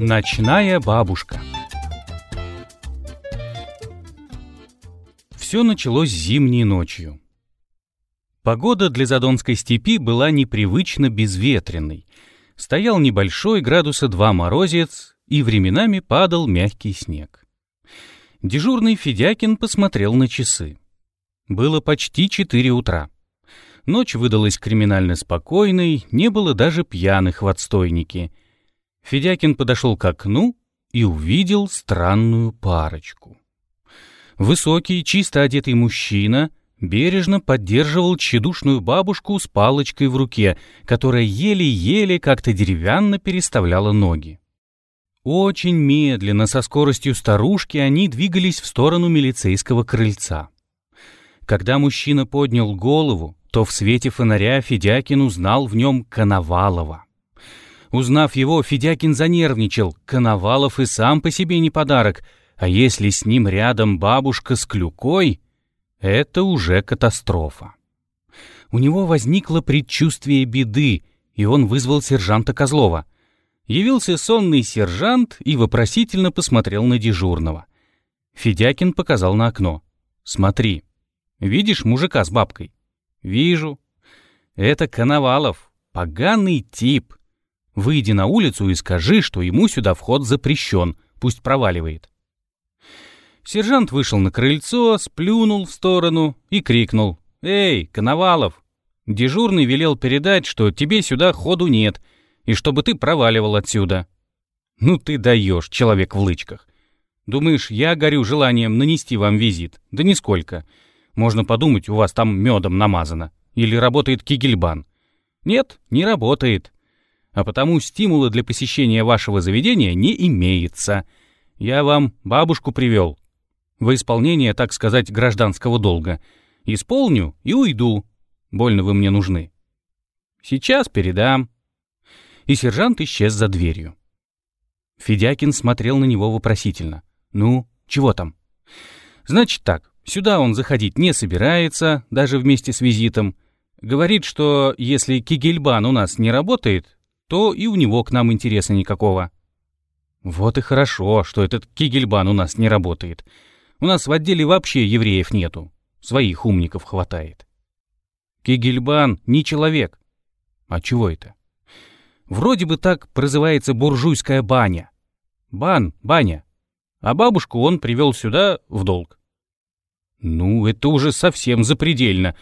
Ночная бабушка Все началось зимней ночью. Погода для Задонской степи была непривычно безветренной. Стоял небольшой градуса два морозец, и временами падал мягкий снег. Дежурный Федякин посмотрел на часы. Было почти четыре утра. Ночь выдалась криминально спокойной, не было даже пьяных в отстойнике. Федякин подошел к окну и увидел странную парочку. Высокий, чисто одетый мужчина бережно поддерживал тщедушную бабушку с палочкой в руке, которая еле-еле как-то деревянно переставляла ноги. Очень медленно, со скоростью старушки, они двигались в сторону милицейского крыльца. Когда мужчина поднял голову, то в свете фонаря Федякин узнал в нем Коновалова. Узнав его, Федякин занервничал. Коновалов и сам по себе не подарок, а если с ним рядом бабушка с клюкой, это уже катастрофа. У него возникло предчувствие беды, и он вызвал сержанта Козлова. Явился сонный сержант и вопросительно посмотрел на дежурного. Федякин показал на окно. «Смотри, видишь мужика с бабкой?» «Вижу. Это Коновалов, поганый тип. Выйди на улицу и скажи, что ему сюда вход запрещен, пусть проваливает». Сержант вышел на крыльцо, сплюнул в сторону и крикнул. «Эй, Коновалов!» Дежурный велел передать, что тебе сюда ходу нет, и чтобы ты проваливал отсюда. Ну ты даешь, человек в лычках. Думаешь, я горю желанием нанести вам визит? Да нисколько. Можно подумать, у вас там медом намазано. Или работает кигельбан. Нет, не работает. А потому стимула для посещения вашего заведения не имеется. Я вам бабушку привел. Во исполнение, так сказать, гражданского долга. Исполню и уйду. Больно вы мне нужны. Сейчас передам. И сержант исчез за дверью. Федякин смотрел на него вопросительно. «Ну, чего там?» «Значит так, Сюда он заходить не собирается, даже вместе с визитом. Говорит, что если Кигельбан у нас не работает, то и у него к нам интереса никакого. Вот и хорошо, что этот Кигельбан у нас не работает. У нас в отделе вообще евреев нету. Своих умников хватает. Кигельбан не человек. А чего это? Вроде бы так прозывается буржуйская баня. Бан, баня. А бабушку он привел сюда в долг. «Ну, это уже совсем запредельно.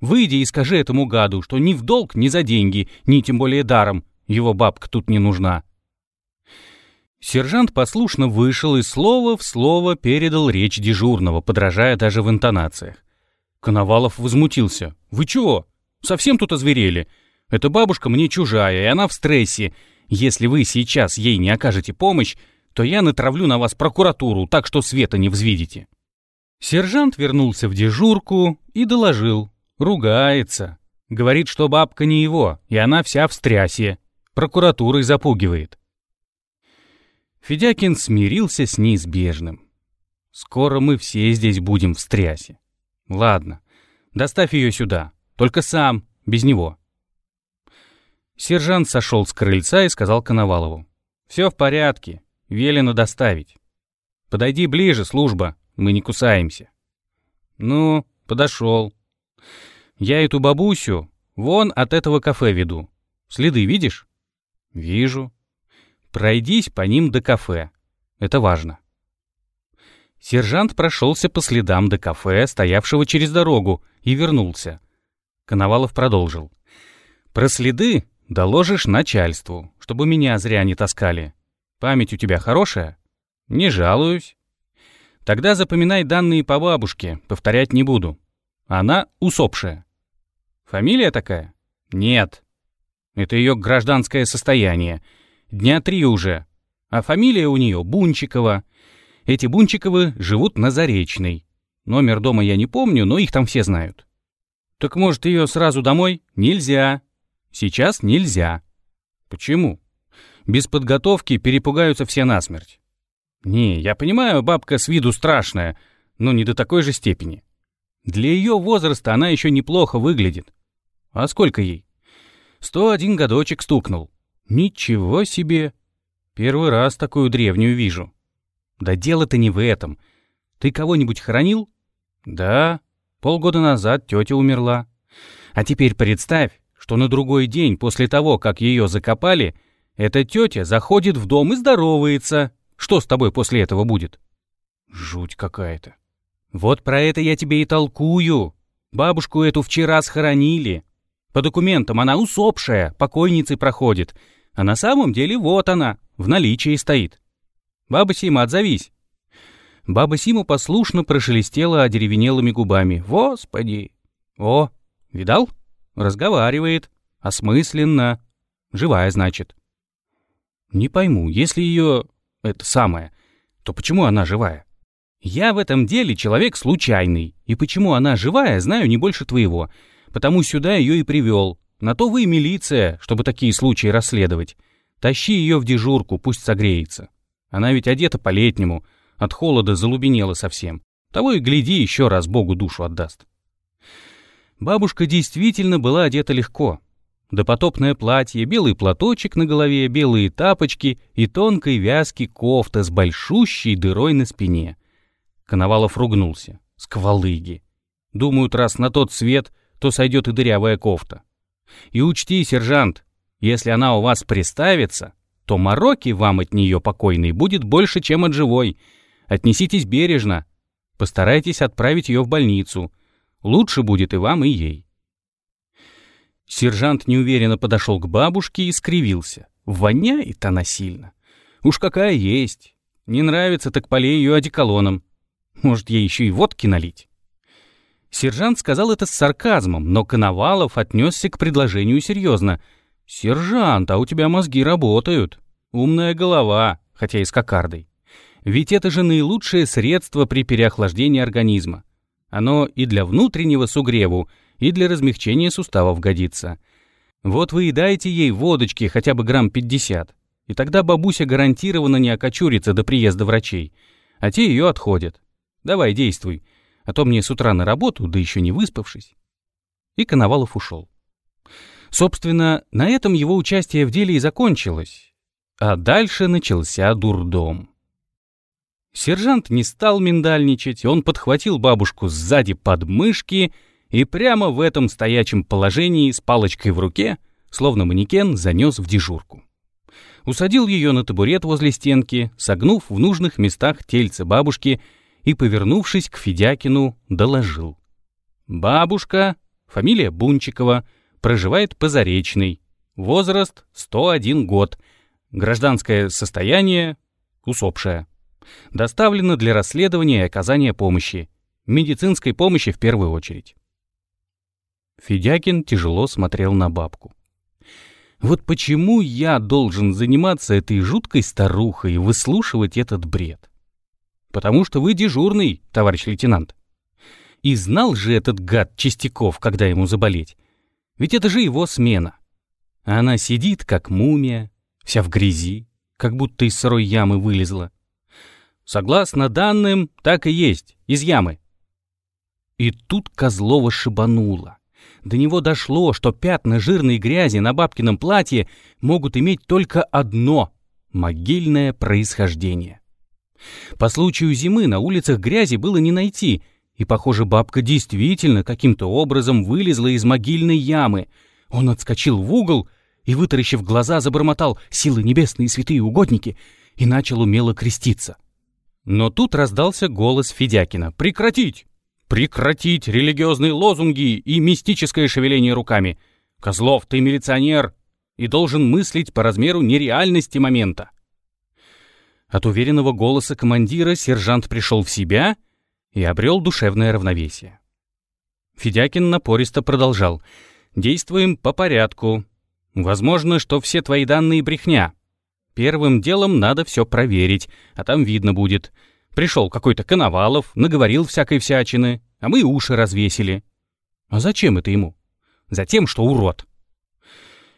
Выйди и скажи этому гаду, что ни в долг, ни за деньги, ни тем более даром. Его бабка тут не нужна». Сержант послушно вышел и слово в слово передал речь дежурного, подражая даже в интонациях. Коновалов возмутился. «Вы чего? Совсем тут озверели? Эта бабушка мне чужая, и она в стрессе. Если вы сейчас ей не окажете помощь, то я натравлю на вас прокуратуру, так что света не взвидите». Сержант вернулся в дежурку и доложил. Ругается. Говорит, что бабка не его, и она вся в стрясе. Прокуратурой запугивает. Федякин смирился с неизбежным. Скоро мы все здесь будем в стрясе. Ладно, доставь ее сюда, только сам, без него. Сержант сошел с крыльца и сказал Коновалову. «Все в порядке, велено доставить. Подойди ближе, служба, мы не кусаемся. Ну, подошел. Я эту бабусю вон от этого кафе веду. Следы видишь? Вижу. Пройдись по ним до кафе. Это важно. Сержант прошелся по следам до кафе, стоявшего через дорогу, и вернулся. Коновалов продолжил. «Про следы доложишь начальству, чтобы меня зря не таскали. Память у тебя хорошая?» «Не жалуюсь. Тогда запоминай данные по бабушке, повторять не буду. Она усопшая. Фамилия такая? Нет. Это ее гражданское состояние. Дня три уже. А фамилия у нее Бунчикова. Эти Бунчиковы живут на Заречной. Номер дома я не помню, но их там все знают. Так может ее сразу домой? Нельзя. Сейчас нельзя. Почему? Без подготовки перепугаются все насмерть. Не, я понимаю, бабка с виду страшная, но не до такой же степени. Для ее возраста она еще неплохо выглядит. А сколько ей? Сто один годочек стукнул. Ничего себе. Первый раз такую древнюю вижу. Да дело-то не в этом. Ты кого-нибудь хоронил? Да, полгода назад тетя умерла. А теперь представь, что на другой день после того, как ее закопали, эта тетя заходит в дом и здоровается. Что с тобой после этого будет? Жуть какая-то. Вот про это я тебе и толкую. Бабушку эту вчера схоронили. По документам она усопшая, покойницей проходит. А на самом деле вот она, в наличии стоит. Баба Сима, отзовись. Баба Сима послушно прошелестела одеревенелыми губами. Господи! О, видал? Разговаривает. Осмысленно. Живая, значит. Не пойму, если ее... это самое, то почему она живая? Я в этом деле человек случайный, и почему она живая, знаю не больше твоего, потому сюда ее и привел. На то вы и милиция, чтобы такие случаи расследовать. Тащи ее в дежурку, пусть согреется. Она ведь одета по-летнему, от холода залубенела совсем. Того и гляди, еще раз Богу душу отдаст. Бабушка действительно была одета легко. Допотопное платье, белый платочек на голове, белые тапочки и тонкой вязки кофта с большущей дырой на спине. Коновалов ругнулся. Сквалыги. Думают, раз на тот свет, то сойдет и дырявая кофта. И учти, сержант, если она у вас приставится, то мороки вам от нее покойной будет больше, чем от живой. Отнеситесь бережно. Постарайтесь отправить ее в больницу. Лучше будет и вам, и ей. Сержант неуверенно подошел к бабушке и скривился. Воняет она сильно. Уж какая есть. Не нравится, так полей ее одеколоном. Может, ей еще и водки налить? Сержант сказал это с сарказмом, но Коновалов отнесся к предложению серьезно. «Сержант, а у тебя мозги работают. Умная голова, хотя и с кокардой. Ведь это же наилучшее средство при переохлаждении организма. Оно и для внутреннего сугреву, и для размягчения суставов годится. Вот вы и дайте ей водочки хотя бы грамм 50, и тогда бабуся гарантированно не окочурится до приезда врачей, а те ее отходят. Давай, действуй, а то мне с утра на работу, да еще не выспавшись. И Коновалов ушел. Собственно, на этом его участие в деле и закончилось. А дальше начался дурдом. Сержант не стал миндальничать, он подхватил бабушку сзади под мышки и прямо в этом стоячем положении с палочкой в руке, словно манекен, занес в дежурку. Усадил ее на табурет возле стенки, согнув в нужных местах тельце бабушки и, повернувшись к Федякину, доложил. «Бабушка, фамилия Бунчикова, проживает по Заречной, возраст 101 год, гражданское состояние усопшая. Доставлено для расследования и оказания помощи, медицинской помощи в первую очередь». Федякин тяжело смотрел на бабку. Вот почему я должен заниматься этой жуткой старухой и выслушивать этот бред? Потому что вы дежурный, товарищ лейтенант. И знал же этот гад Чистяков, когда ему заболеть. Ведь это же его смена. А она сидит, как мумия, вся в грязи, как будто из сырой ямы вылезла. Согласно данным, так и есть, из ямы. И тут Козлова шибануло. До него дошло, что пятна жирной грязи на бабкином платье могут иметь только одно — могильное происхождение. По случаю зимы на улицах грязи было не найти, и, похоже, бабка действительно каким-то образом вылезла из могильной ямы. Он отскочил в угол и, вытаращив глаза, забормотал «Силы небесные святые угодники!» и начал умело креститься. Но тут раздался голос Федякина «Прекратить! Прекратить религиозные лозунги и мистическое шевеление руками! Козлов, ты милиционер и должен мыслить по размеру нереальности момента!» От уверенного голоса командира сержант пришел в себя и обрел душевное равновесие. Федякин напористо продолжал. «Действуем по порядку. Возможно, что все твои данные брехня. Первым делом надо все проверить, а там видно будет. Пришел какой-то Коновалов, наговорил всякой всячины, а мы уши развесили. А зачем это ему? Затем, что урод».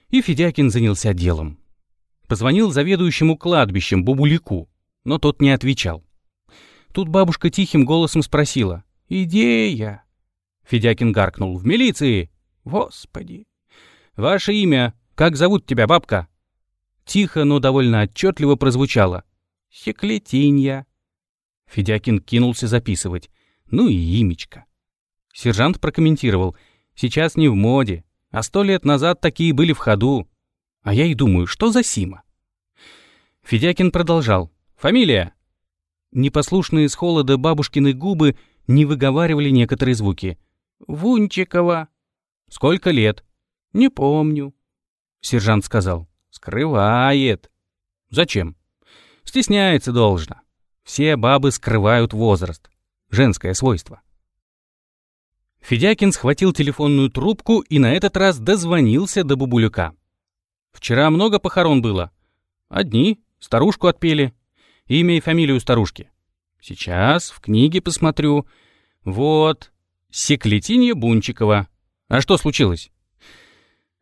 И Федякин занялся делом позвонил заведующему кладбищем Бабулику, но тот не отвечал. Тут бабушка тихим голосом спросила. «Идея!» Федякин гаркнул. «В милиции!» «Господи!» «Ваше имя? Как зовут тебя, бабка?» Тихо, но довольно отчетливо прозвучало. «Секлетинья». Федякин кинулся записывать. Ну и имечко. Сержант прокомментировал. «Сейчас не в моде, а сто лет назад такие были в ходу». А я и думаю, что за Сима? Федякин продолжал. «Фамилия?» Непослушные с холода бабушкины губы не выговаривали некоторые звуки. «Вунчикова». «Сколько лет?» «Не помню». Сержант сказал. «Скрывает». «Зачем?» «Стесняется должно. Все бабы скрывают возраст. Женское свойство». Федякин схватил телефонную трубку и на этот раз дозвонился до Бабулюка. «Вчера много похорон было?» «Одни. Старушку отпели. Имя и фамилию старушки». «Сейчас в книге посмотрю. Вот. Секлетинья Бунчикова. А что случилось?»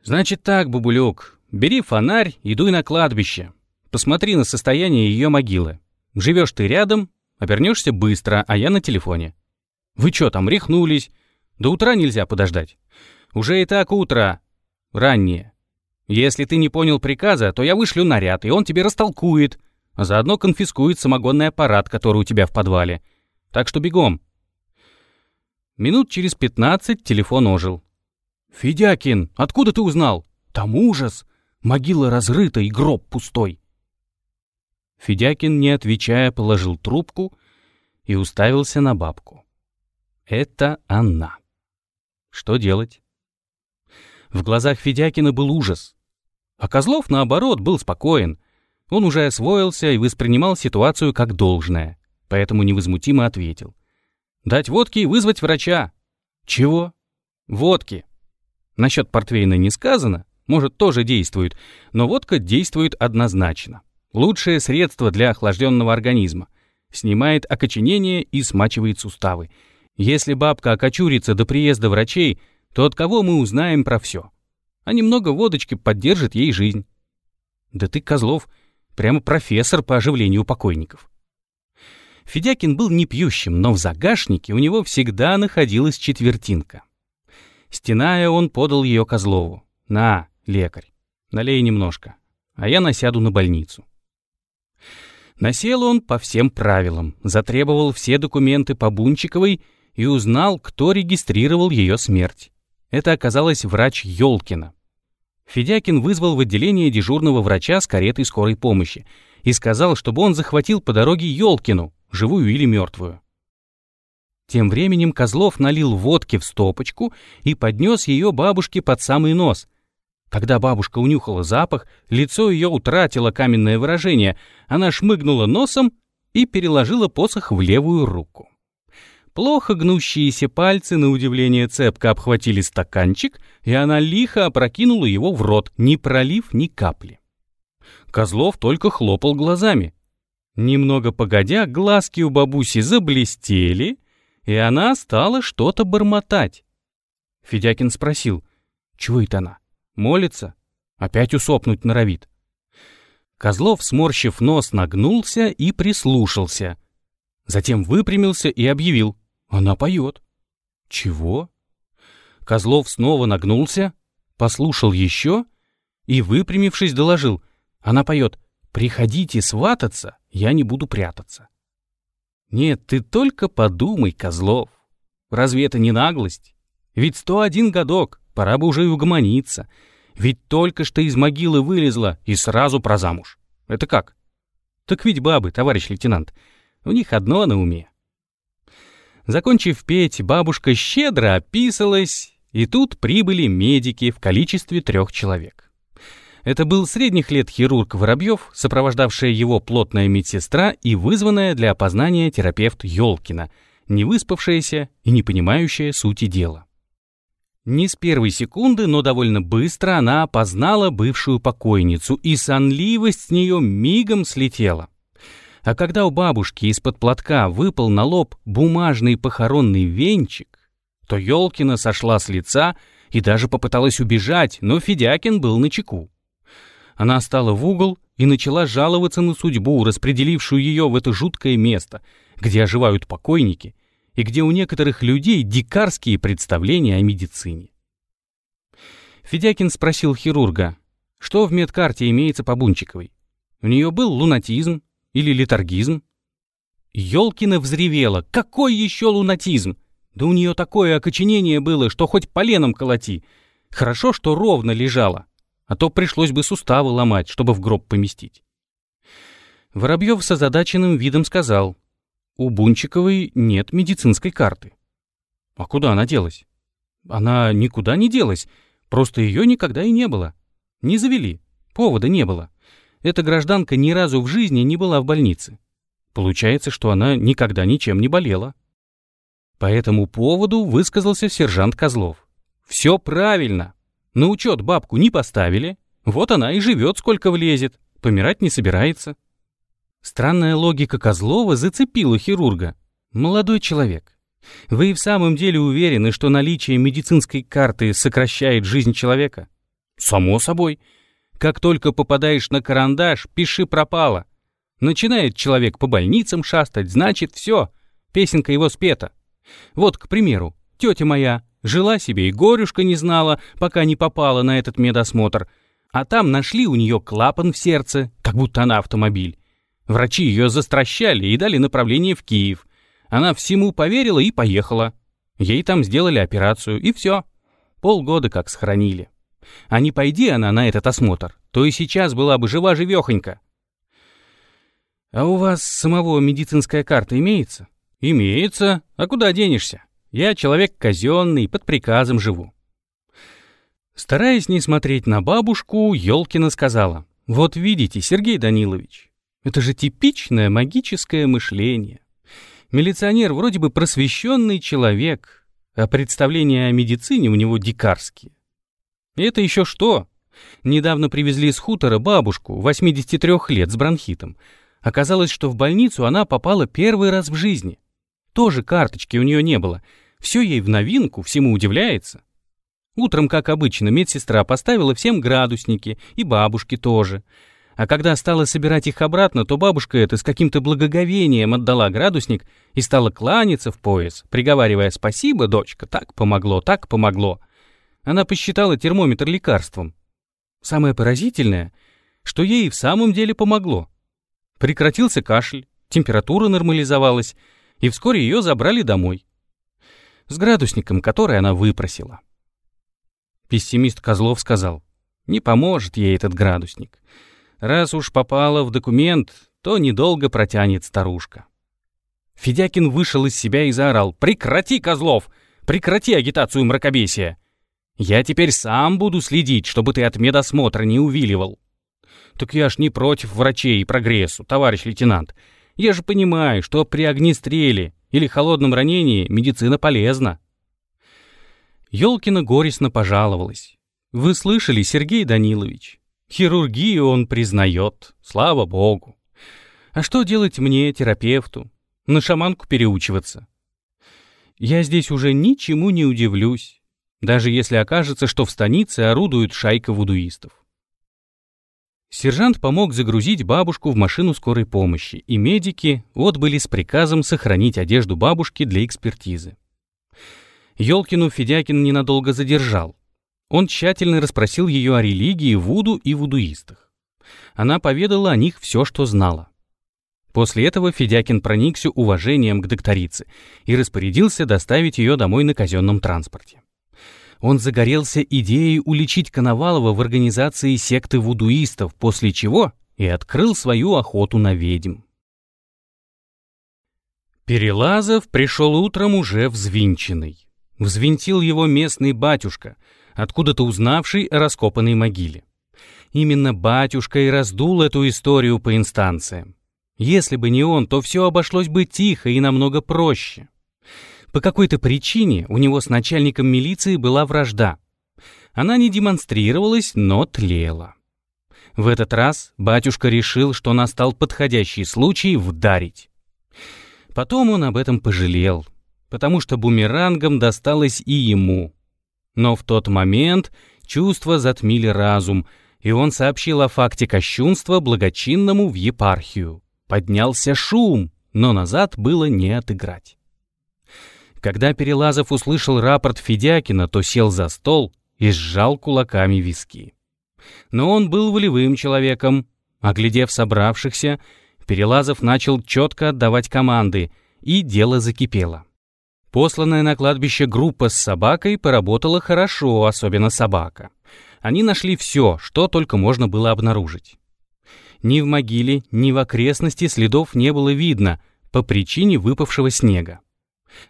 «Значит так, Бабулюк, бери фонарь и на кладбище. Посмотри на состояние ее могилы. Живешь ты рядом, обернешься быстро, а я на телефоне. Вы что там, рехнулись? До утра нельзя подождать. Уже и так утро. Раннее. Если ты не понял приказа, то я вышлю наряд, и он тебе растолкует, заодно конфискует самогонный аппарат, который у тебя в подвале. Так что бегом. Минут через пятнадцать телефон ожил. «Федякин, откуда ты узнал?» «Там ужас! Могила разрыта и гроб пустой!» Федякин, не отвечая, положил трубку и уставился на бабку. Это она. Что делать? В глазах Федякина был ужас. А Козлов, наоборот, был спокоен. Он уже освоился и воспринимал ситуацию как должное, поэтому невозмутимо ответил. «Дать водки и вызвать врача». «Чего?» «Водки». Насчет портвейна не сказано, может, тоже действует, но водка действует однозначно. Лучшее средство для охлажденного организма. Снимает окоченение и смачивает суставы. Если бабка окочурится до приезда врачей, то от кого мы узнаем про все? А немного водочки поддержит ей жизнь. Да ты, Козлов, прямо профессор по оживлению покойников. Федякин был не пьющим, но в загашнике у него всегда находилась четвертинка. Стеная, он подал ее Козлову. «На, лекарь, налей немножко, а я насяду на больницу». Насел он по всем правилам, затребовал все документы по Бунчиковой и узнал, кто регистрировал ее смерть. Это оказалась врач Ёлкина. Федякин вызвал в отделение дежурного врача с каретой скорой помощи и сказал, чтобы он захватил по дороге Ёлкину, живую или мертвую. Тем временем Козлов налил водки в стопочку и поднес ее бабушке под самый нос. Когда бабушка унюхала запах, лицо ее утратило каменное выражение, она шмыгнула носом и переложила посох в левую руку. Плохо гнущиеся пальцы, на удивление цепко обхватили стаканчик, и она лихо опрокинула его в рот, не пролив ни капли. Козлов только хлопал глазами. Немного погодя, глазки у бабуси заблестели, и она стала что-то бормотать. Федякин спросил, чего это она? Молится? Опять усопнуть норовит. Козлов, сморщив нос, нагнулся и прислушался. Затем выпрямился и объявил. Она поет. Чего? Козлов снова нагнулся, послушал еще и, выпрямившись, доложил. Она поет «Приходите свататься, я не буду прятаться». Нет, ты только подумай, Козлов. Разве это не наглость? Ведь сто один годок, пора бы уже и угомониться. Ведь только что из могилы вылезла и сразу про замуж. Это как? Так ведь бабы, товарищ лейтенант, у них одно на уме. Закончив петь, бабушка щедро описалась, и тут прибыли медики в количестве трех человек. Это был средних лет хирург Воробьев, сопровождавшая его плотная медсестра и вызванная для опознания терапевт Ёлкина, не выспавшаяся и не понимающая сути дела. Не с первой секунды, но довольно быстро она опознала бывшую покойницу, и сонливость с нее мигом слетела. А когда у бабушки из-под платка выпал на лоб бумажный похоронный венчик, то Ёлкина сошла с лица и даже попыталась убежать, но Федякин был на чеку. Она стала в угол и начала жаловаться на судьбу, распределившую ее в это жуткое место, где оживают покойники и где у некоторых людей дикарские представления о медицине. Федякин спросил хирурга, Что в медкарте имеется по Бунчиковой? У нее был лунатизм или летаргизм? Ёлкина взревела. Какой еще лунатизм? Да у нее такое окоченение было, что хоть поленом колоти. Хорошо, что ровно лежала, а то пришлось бы суставы ломать, чтобы в гроб поместить. Воробьев с озадаченным видом сказал, «У Бунчиковой нет медицинской карты». «А куда она делась?» «Она никуда не делась, просто ее никогда и не было. Не завели, повода не было. Эта гражданка ни разу в жизни не была в больнице. Получается, что она никогда ничем не болела». По этому поводу высказался сержант Козлов. «Все правильно. На учет бабку не поставили, вот она и живет сколько влезет, помирать не собирается». Странная логика Козлова зацепила хирурга. «Молодой человек, вы в самом деле уверены, что наличие медицинской карты сокращает жизнь человека?» «Само собой. Как только попадаешь на карандаш, пиши пропало. Начинает человек по больницам шастать, значит, все, песенка его спета. Вот, к примеру, тетя моя жила себе и горюшка не знала, пока не попала на этот медосмотр, а там нашли у нее клапан в сердце, как будто она автомобиль. Врачи ее застращали и дали направление в Киев. Она всему поверила и поехала. Ей там сделали операцию, и все. Полгода как сохранили. А не пойди она на этот осмотр, то и сейчас была бы жива-живехонька. А у вас самого медицинская карта имеется? Имеется. А куда денешься? Я человек казенный, под приказом живу. Стараясь не смотреть на бабушку, Ёлкина сказала. Вот видите, Сергей Данилович, это же типичное магическое мышление. Милиционер вроде бы просвещенный человек, а представления о медицине у него дикарские. И это еще что? Недавно привезли с хутора бабушку, 83 лет, с бронхитом. Оказалось, что в больницу она попала первый раз в жизни. Тоже карточки у нее не было. Все ей в новинку, всему удивляется. Утром, как обычно, медсестра поставила всем градусники, и бабушке тоже — а когда стала собирать их обратно, то бабушка эта с каким-то благоговением отдала градусник и стала кланяться в пояс, приговаривая «Спасибо, дочка, так помогло, так помогло». Она посчитала термометр лекарством. Самое поразительное, что ей в самом деле помогло. Прекратился кашель, температура нормализовалась, и вскоре ее забрали домой. С градусником, который она выпросила. Пессимист Козлов сказал, не поможет ей этот градусник. Раз уж попала в документ, то недолго протянет старушка. Федякин вышел из себя и заорал. «Прекрати, Козлов! Прекрати агитацию мракобесия! Я теперь сам буду следить, чтобы ты от медосмотра не увиливал». «Так я ж не против врачей и прогрессу, товарищ лейтенант. Я же понимаю, что при огнестреле или холодном ранении медицина полезна». Ёлкина горестно пожаловалась. «Вы слышали, Сергей Данилович? Хирургию он признает, слава богу. А что делать мне, терапевту? На шаманку переучиваться? Я здесь уже ничему не удивлюсь, даже если окажется, что в станице орудует шайка вудуистов. Сержант помог загрузить бабушку в машину скорой помощи, и медики отбыли с приказом сохранить одежду бабушки для экспертизы. Ёлкину Федякин ненадолго задержал. Он тщательно расспросил ее о религии, вуду и вудуистах. Она поведала о них все, что знала. После этого Федякин проникся уважением к докторице и распорядился доставить ее домой на казенном транспорте. Он загорелся идеей уличить Коновалова в организации секты вудуистов, после чего и открыл свою охоту на ведьм. Перелазов пришел утром уже взвинченный. Взвинтил его местный батюшка — откуда-то узнавший о раскопанной могиле. Именно батюшка и раздул эту историю по инстанциям. Если бы не он, то все обошлось бы тихо и намного проще. По какой-то причине у него с начальником милиции была вражда. Она не демонстрировалась, но тлела. В этот раз батюшка решил, что настал подходящий случай вдарить. Потом он об этом пожалел, потому что бумерангом досталось и ему. Но в тот момент чувства затмили разум, и он сообщил о факте кощунства благочинному в епархию. Поднялся шум, но назад было не отыграть. Когда Перелазов услышал рапорт Федякина, то сел за стол и сжал кулаками виски. Но он был волевым человеком. Оглядев собравшихся, Перелазов начал четко отдавать команды, и дело закипело. Посланная на кладбище группа с собакой поработала хорошо, особенно собака. Они нашли все, что только можно было обнаружить. Ни в могиле, ни в окрестности следов не было видно по причине выпавшего снега.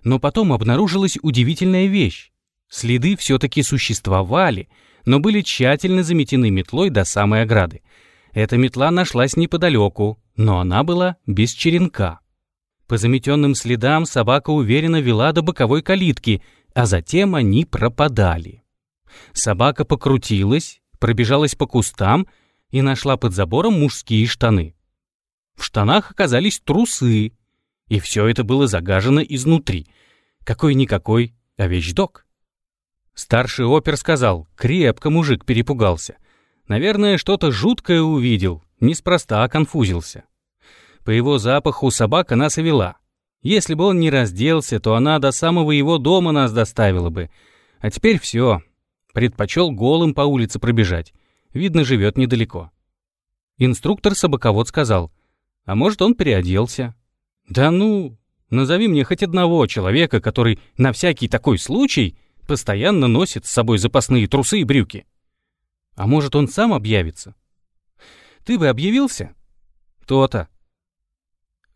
Но потом обнаружилась удивительная вещь. Следы все-таки существовали, но были тщательно заметены метлой до самой ограды. Эта метла нашлась неподалеку, но она была без черенка. По заметенным следам собака уверенно вела до боковой калитки, а затем они пропадали. Собака покрутилась, пробежалась по кустам и нашла под забором мужские штаны. В штанах оказались трусы, и все это было загажено изнутри. Какой-никакой, а вещдок. Старший опер сказал, крепко мужик перепугался. Наверное, что-то жуткое увидел, неспроста конфузился. По его запаху собака нас и вела. Если бы он не разделся, то она до самого его дома нас доставила бы. А теперь все. Предпочел голым по улице пробежать. Видно, живет недалеко. Инструктор-собаковод сказал, а может, он переоделся. Да ну, назови мне хоть одного человека, который на всякий такой случай постоянно носит с собой запасные трусы и брюки. А может, он сам объявится? Ты бы объявился? То-то.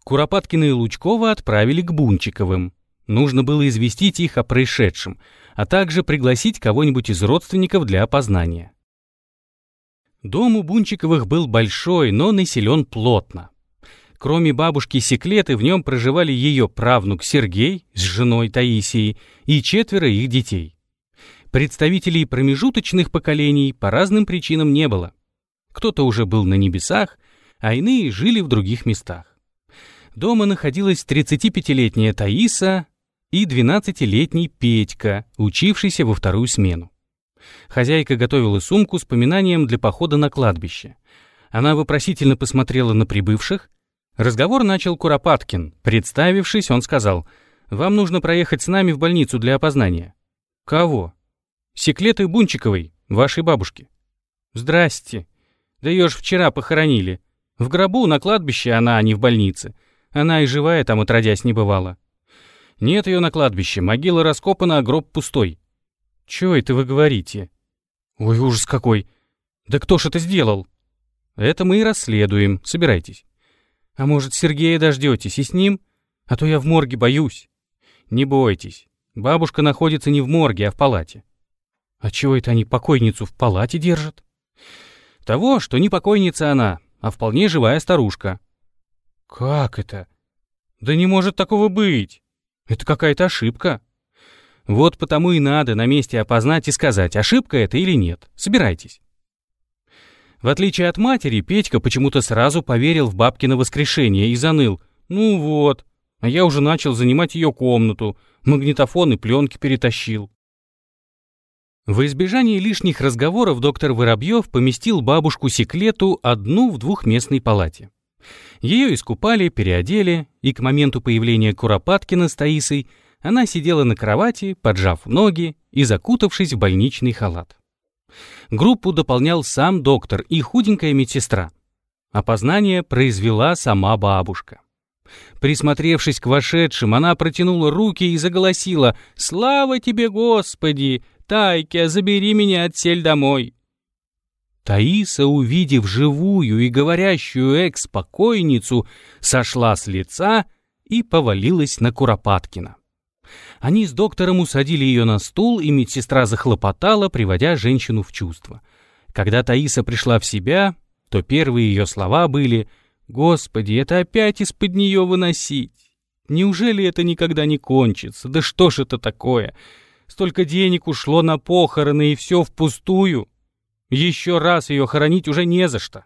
Куропаткина и Лучкова отправили к Бунчиковым. Нужно было известить их о происшедшем, а также пригласить кого-нибудь из родственников для опознания. Дом у Бунчиковых был большой, но населен плотно. Кроме бабушки Секлеты, в нем проживали ее правнук Сергей с женой Таисией и четверо их детей. Представителей промежуточных поколений по разным причинам не было. Кто-то уже был на небесах, а иные жили в других местах. Дома находилась 35-летняя Таиса и 12-летний Петька, учившийся во вторую смену. Хозяйка готовила сумку с поминанием для похода на кладбище. Она вопросительно посмотрела на прибывших. Разговор начал Куропаткин. Представившись, он сказал, «Вам нужно проехать с нами в больницу для опознания». «Кого?» «Секлеты Бунчиковой, вашей бабушки». «Здрасте. Да ее ж вчера похоронили. В гробу на кладбище она, а не в больнице. Она и живая там отродясь не бывала. Нет ее на кладбище, могила раскопана, а гроб пустой. Чего это вы говорите? Ой, ужас какой. Да кто ж это сделал? Это мы и расследуем, собирайтесь. А может, Сергея дождетесь и с ним? А то я в морге боюсь. Не бойтесь, бабушка находится не в морге, а в палате. А чего это они покойницу в палате держат? Того, что не покойница она, а вполне живая старушка. «Как это? Да не может такого быть! Это какая-то ошибка!» Вот потому и надо на месте опознать и сказать, ошибка это или нет. Собирайтесь. В отличие от матери, Петька почему-то сразу поверил в бабкино воскрешение и заныл. «Ну вот, а я уже начал занимать ее комнату, магнитофон и пленки перетащил». В избежании лишних разговоров доктор Воробьев поместил бабушку Секлету одну в двухместной палате. Ее искупали, переодели, и к моменту появления Куропаткина с Таисой она сидела на кровати, поджав ноги и закутавшись в больничный халат. Группу дополнял сам доктор и худенькая медсестра. Опознание произвела сама бабушка. Присмотревшись к вошедшим, она протянула руки и заголосила «Слава тебе, Господи! Тайке, забери меня отсель домой!» Таиса, увидев живую и говорящую экс-покойницу, сошла с лица и повалилась на Куропаткина. Они с доктором усадили ее на стул, и медсестра захлопотала, приводя женщину в чувство. Когда Таиса пришла в себя, то первые ее слова были «Господи, это опять из-под нее выносить! Неужели это никогда не кончится? Да что ж это такое? Столько денег ушло на похороны, и все впустую!» Еще раз ее хоронить уже не за что.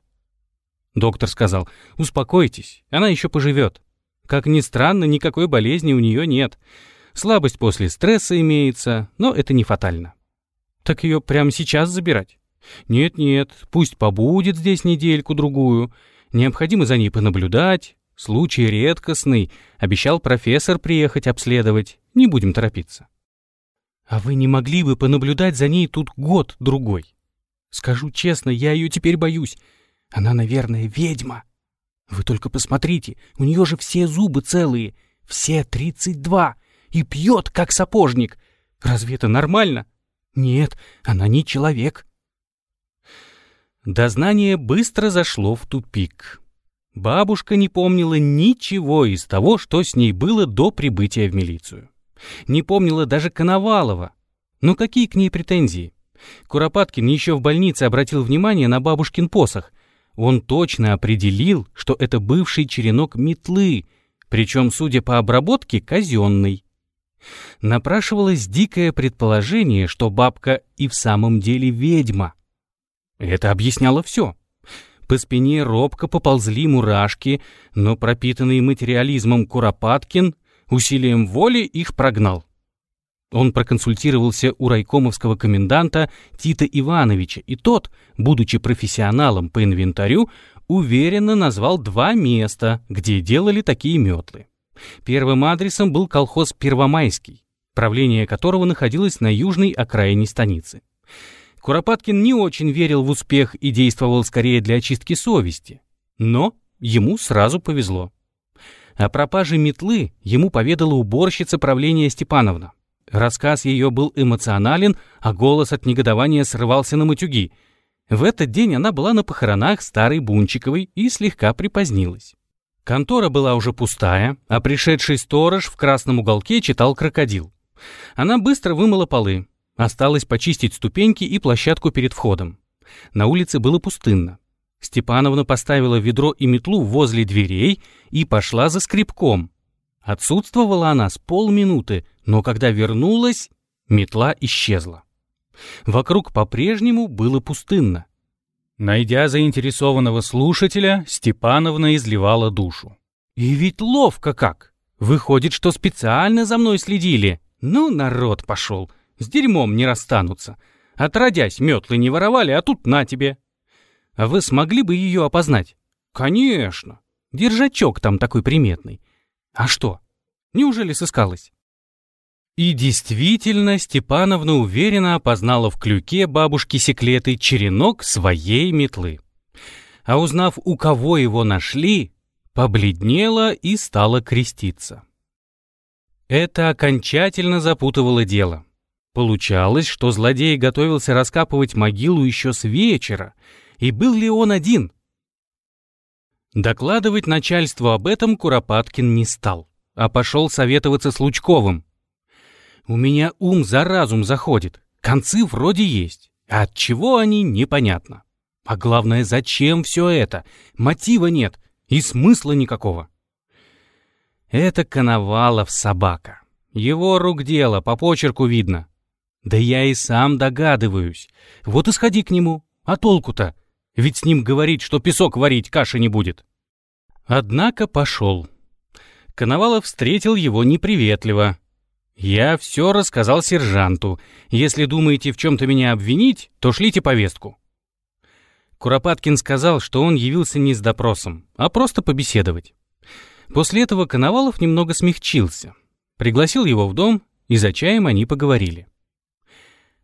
Доктор сказал, успокойтесь, она еще поживет. Как ни странно, никакой болезни у нее нет. Слабость после стресса имеется, но это не фатально. Так ее прямо сейчас забирать? Нет-нет, пусть побудет здесь недельку-другую. Необходимо за ней понаблюдать. Случай редкостный. Обещал профессор приехать обследовать. Не будем торопиться. А вы не могли бы понаблюдать за ней тут год-другой? Скажу честно, я ее теперь боюсь. Она, наверное, ведьма. Вы только посмотрите, у нее же все зубы целые, все тридцать два, и пьет, как сапожник. Разве это нормально? Нет, она не человек. Дознание быстро зашло в тупик. Бабушка не помнила ничего из того, что с ней было до прибытия в милицию. Не помнила даже Коновалова. Ну какие к ней претензии? Куропаткин еще в больнице обратил внимание на бабушкин посох. Он точно определил, что это бывший черенок метлы, причем, судя по обработке, казенный. Напрашивалось дикое предположение, что бабка и в самом деле ведьма. Это объясняло все. По спине робко поползли мурашки, но пропитанный материализмом Куропаткин усилием воли их прогнал. Он проконсультировался у райкомовского коменданта Тита Ивановича, и тот, будучи профессионалом по инвентарю, уверенно назвал два места, где делали такие метлы. Первым адресом был колхоз Первомайский, правление которого находилось на южной окраине станицы. Куропаткин не очень верил в успех и действовал скорее для очистки совести. Но ему сразу повезло. О пропаже метлы ему поведала уборщица правления Степановна. Рассказ ее был эмоционален, а голос от негодования срывался на матюги. В этот день она была на похоронах старой Бунчиковой и слегка припозднилась. Контора была уже пустая, а пришедший сторож в красном уголке читал «Крокодил». Она быстро вымыла полы, Осталось почистить ступеньки и площадку перед входом. На улице было пустынно. Степановна поставила ведро и метлу возле дверей и пошла за скребком. Отсутствовала она с полминуты, но когда вернулась, метла исчезла. Вокруг по-прежнему было пустынно. Найдя заинтересованного слушателя, Степановна изливала душу. «И ведь ловко как! Выходит, что специально за мной следили. Ну, народ пошел, с дерьмом не расстанутся. Отродясь, метлы не воровали, а тут на тебе. А вы смогли бы ее опознать? Конечно. Держачок там такой приметный. А что? Неужели сыскалась? И действительно, Степановна уверенно опознала в клюке бабушки Секлеты черенок своей метлы. А узнав, у кого его нашли, побледнела и стала креститься. Это окончательно запутывало дело. Получалось, что злодей готовился раскапывать могилу еще с вечера, и был ли он один? Докладывать начальству об этом Куропаткин не стал, а пошел советоваться с Лучковым. «У меня ум за разум заходит, концы вроде есть, а от чего они, непонятно. А главное, зачем все это? Мотива нет и смысла никакого». Это Коновалов собака. Его рук дело, по почерку видно. Да я и сам догадываюсь. Вот и сходи к нему. А толку-то? Ведь с ним говорить, что песок варить, каши не будет. Однако пошел. Коновалов встретил его неприветливо. «Я все рассказал сержанту. Если думаете в чем-то меня обвинить, то шлите повестку». Куропаткин сказал, что он явился не с допросом, а просто побеседовать. После этого Коновалов немного смягчился. Пригласил его в дом, и за чаем они поговорили.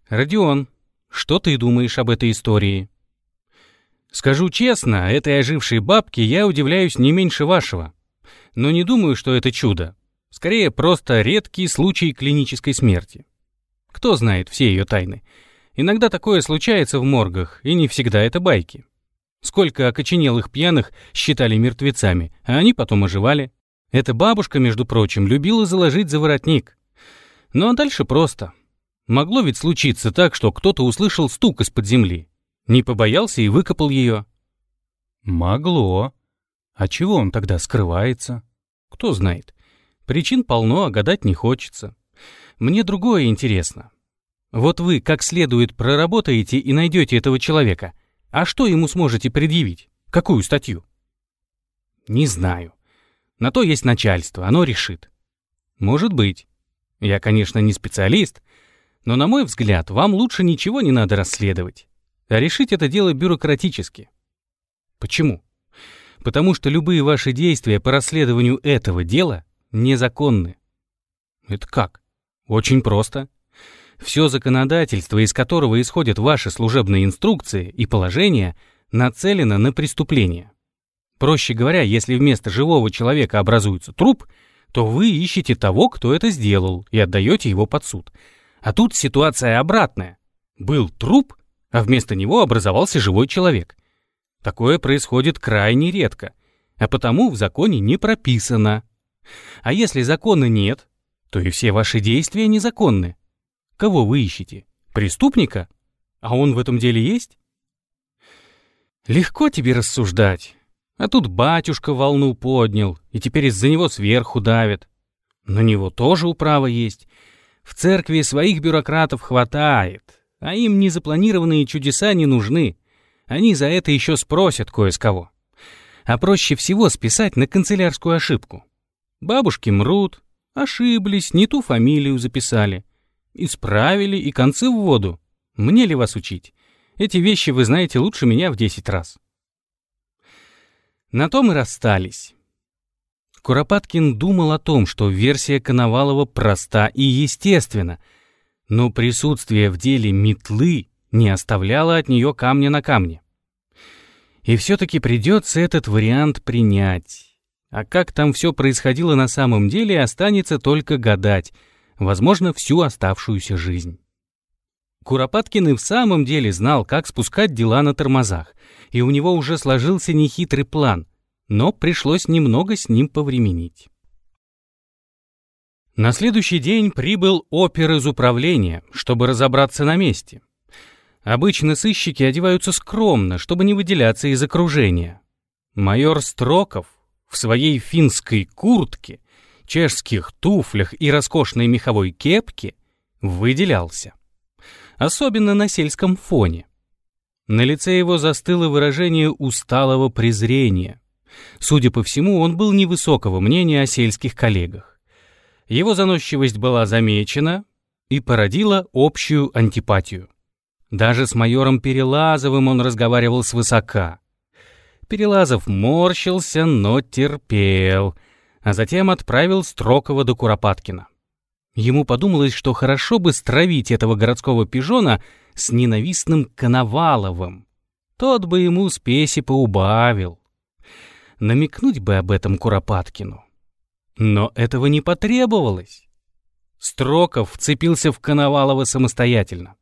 «Родион, что ты думаешь об этой истории?» «Скажу честно, этой ожившей бабке я удивляюсь не меньше вашего. Но не думаю, что это чудо. Скорее, просто редкий случай клинической смерти. Кто знает все ее тайны? Иногда такое случается в моргах, и не всегда это байки. Сколько окоченелых пьяных считали мертвецами, а они потом оживали. Эта бабушка, между прочим, любила заложить за воротник. Ну а дальше просто. Могло ведь случиться так, что кто-то услышал стук из-под земли. Не побоялся и выкопал ее. Могло. А чего он тогда скрывается? Кто знает. Причин полно, а гадать не хочется. Мне другое интересно. Вот вы как следует проработаете и найдете этого человека. А что ему сможете предъявить? Какую статью? Не знаю. На то есть начальство, оно решит. Может быть. Я, конечно, не специалист, но, на мой взгляд, вам лучше ничего не надо расследовать, а решить это дело бюрократически. Почему? Потому что любые ваши действия по расследованию этого дела незаконны. Это как? Очень просто. Все законодательство, из которого исходят ваши служебные инструкции и положения, нацелено на преступление. Проще говоря, если вместо живого человека образуется труп, то вы ищете того, кто это сделал, и отдаете его под суд. А тут ситуация обратная. Был труп, а вместо него образовался живой человек. Такое происходит крайне редко, а потому в законе не прописано. А если закона нет, то и все ваши действия незаконны. Кого вы ищете? Преступника? А он в этом деле есть? Легко тебе рассуждать. А тут батюшка волну поднял, и теперь из-за него сверху давит. На него тоже управа есть. В церкви своих бюрократов хватает, а им незапланированные чудеса не нужны. Они за это еще спросят кое с кого. А проще всего списать на канцелярскую ошибку. Бабушки мрут, ошиблись, не ту фамилию записали. Исправили и концы в воду. Мне ли вас учить? Эти вещи вы знаете лучше меня в десять раз. На том и расстались. Куропаткин думал о том, что версия Коновалова проста и естественна, но присутствие в деле метлы не оставляло от нее камня на камне. И все-таки придется этот вариант принять. А как там все происходило на самом деле, останется только гадать, возможно, всю оставшуюся жизнь. Куропаткин и в самом деле знал, как спускать дела на тормозах, и у него уже сложился нехитрый план, но пришлось немного с ним повременить. На следующий день прибыл опер из управления, чтобы разобраться на месте. Обычно сыщики одеваются скромно, чтобы не выделяться из окружения. Майор Строков в своей финской куртке, чешских туфлях и роскошной меховой кепке выделялся особенно на сельском фоне. На лице его застыло выражение усталого презрения. Судя по всему, он был невысокого мнения о сельских коллегах. Его заносчивость была замечена и породила общую антипатию. Даже с майором Перелазовым он разговаривал свысока. Перелазов морщился, но терпел, а затем отправил Строкова до Куропаткина. Ему подумалось, что хорошо бы стравить этого городского пижона с ненавистным Коноваловым. Тот бы ему спеси поубавил. Намекнуть бы об этом Куропаткину. Но этого не потребовалось. Строков вцепился в Коновалова самостоятельно.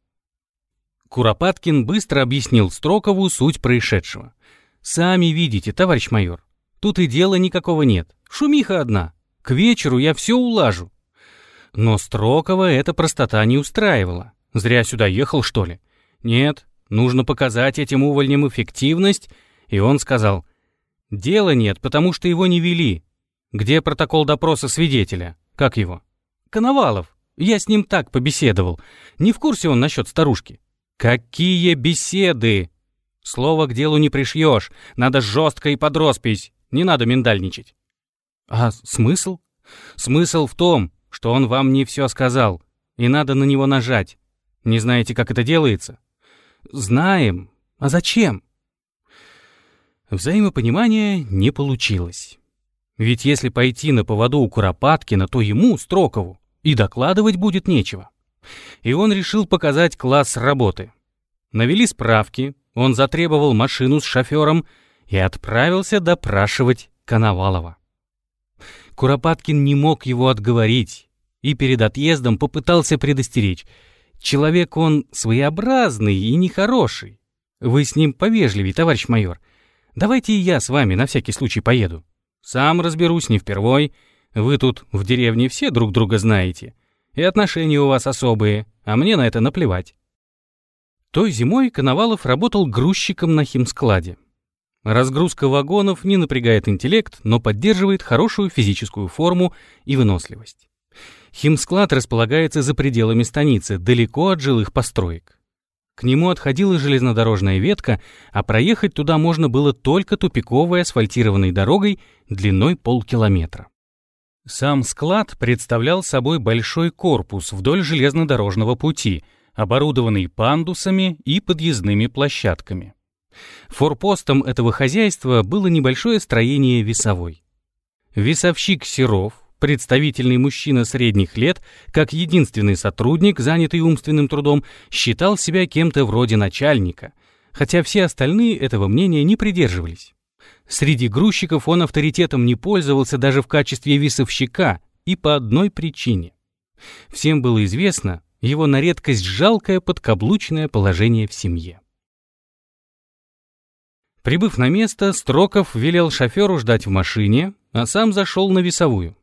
Куропаткин быстро объяснил Строкову суть происшедшего. «Сами видите, товарищ майор, тут и дела никакого нет. Шумиха одна. К вечеру я все улажу. Но Строкова эта простота не устраивала. Зря сюда ехал, что ли? Нет, нужно показать этим увольням эффективность, и он сказал, «Дела нет, потому что его не вели. Где протокол допроса свидетеля? Как его?» «Коновалов. Я с ним так побеседовал. Не в курсе он насчет старушки». «Какие беседы?» «Слово к делу не пришьешь. Надо жестко и под роспись. Не надо миндальничать». «А смысл?» «Смысл в том, что он вам не все сказал, и надо на него нажать. Не знаете, как это делается? Знаем. А зачем? Взаимопонимания не получилось. Ведь если пойти на поводу у Куропаткина, то ему, Строкову, и докладывать будет нечего. И он решил показать класс работы. Навели справки, он затребовал машину с шофером и отправился допрашивать Коновалова. Куропаткин не мог его отговорить и перед отъездом попытался предостеречь. Человек он своеобразный и нехороший. Вы с ним повежливее, товарищ майор. Давайте и я с вами на всякий случай поеду. Сам разберусь не впервой. Вы тут в деревне все друг друга знаете. И отношения у вас особые, а мне на это наплевать. Той зимой Коновалов работал грузчиком на химскладе. Разгрузка вагонов не напрягает интеллект, но поддерживает хорошую физическую форму и выносливость. Химсклад располагается за пределами станицы, далеко от жилых построек. К нему отходила железнодорожная ветка, а проехать туда можно было только тупиковой асфальтированной дорогой длиной полкилометра. Сам склад представлял собой большой корпус вдоль железнодорожного пути, оборудованный пандусами и подъездными площадками. Форпостом этого хозяйства было небольшое строение весовой. Весовщик Серов представительный мужчина средних лет, как единственный сотрудник, занятый умственным трудом, считал себя кем-то вроде начальника, хотя все остальные этого мнения не придерживались. Среди грузчиков он авторитетом не пользовался даже в качестве весовщика, и по одной причине. Всем было известно его на редкость жалкое подкаблучное положение в семье. Прибыв на место, Строков велел шоферу ждать в машине, а сам зашел на весовую.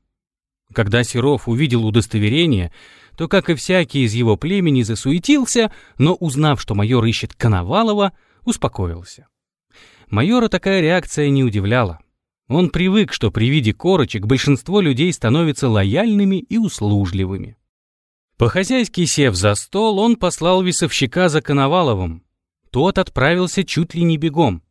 Когда Серов увидел удостоверение, то, как и всякий из его племени, засуетился, но, узнав, что майор ищет Коновалова, успокоился. Майора такая реакция не удивляла. Он привык, что при виде корочек большинство людей становятся лояльными и услужливыми. По-хозяйски сев за стол, он послал весовщика за Коноваловым. Тот отправился чуть ли не бегом.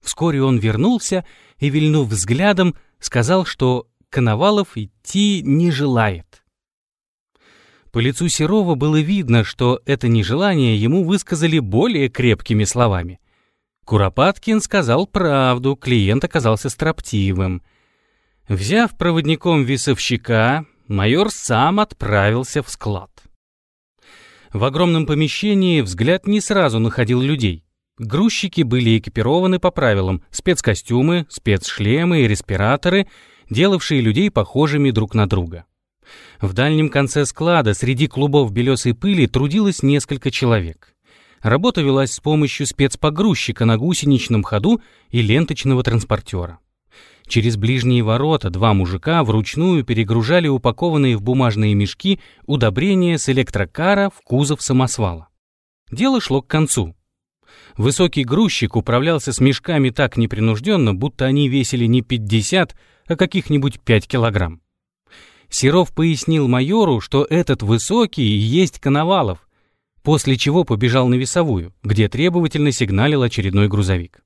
Вскоре он вернулся и, вильнув взглядом, сказал, что Коновалов идти не желает. По лицу Серова было видно, что это нежелание ему высказали более крепкими словами. Куропаткин сказал правду, клиент оказался строптивым. Взяв проводником весовщика, майор сам отправился в склад. В огромном помещении взгляд не сразу находил людей. Грузчики были экипированы по правилам, спецкостюмы, спецшлемы и респираторы, делавшие людей похожими друг на друга. В дальнем конце склада среди клубов белесой пыли трудилось несколько человек. Работа велась с помощью спецпогрузчика на гусеничном ходу и ленточного транспортера. Через ближние ворота два мужика вручную перегружали упакованные в бумажные мешки удобрения с электрокара в кузов самосвала. Дело шло к концу. Высокий грузчик управлялся с мешками так непринужденно, будто они весили не 50, а каких-нибудь 5 килограмм. Серов пояснил майору, что этот высокий и есть Коновалов, после чего побежал на весовую, где требовательно сигналил очередной грузовик.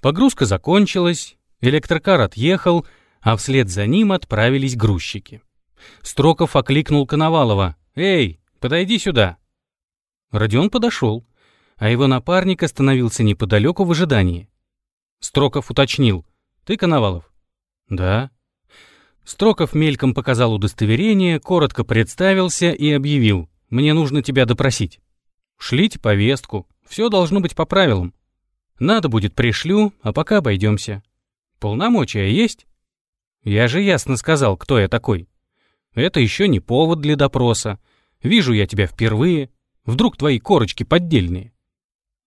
Погрузка закончилась, электрокар отъехал, а вслед за ним отправились грузчики. Строков окликнул Коновалова. «Эй, подойди сюда!» Родион подошел, а его напарник остановился неподалеку в ожидании. Строков уточнил. «Ты Коновалов?» «Да». Строков мельком показал удостоверение, коротко представился и объявил. «Мне нужно тебя допросить». «Шлите повестку. Все должно быть по правилам. Надо будет пришлю, а пока обойдемся. Полномочия есть?» «Я же ясно сказал, кто я такой. Это еще не повод для допроса. Вижу я тебя впервые. Вдруг твои корочки поддельные.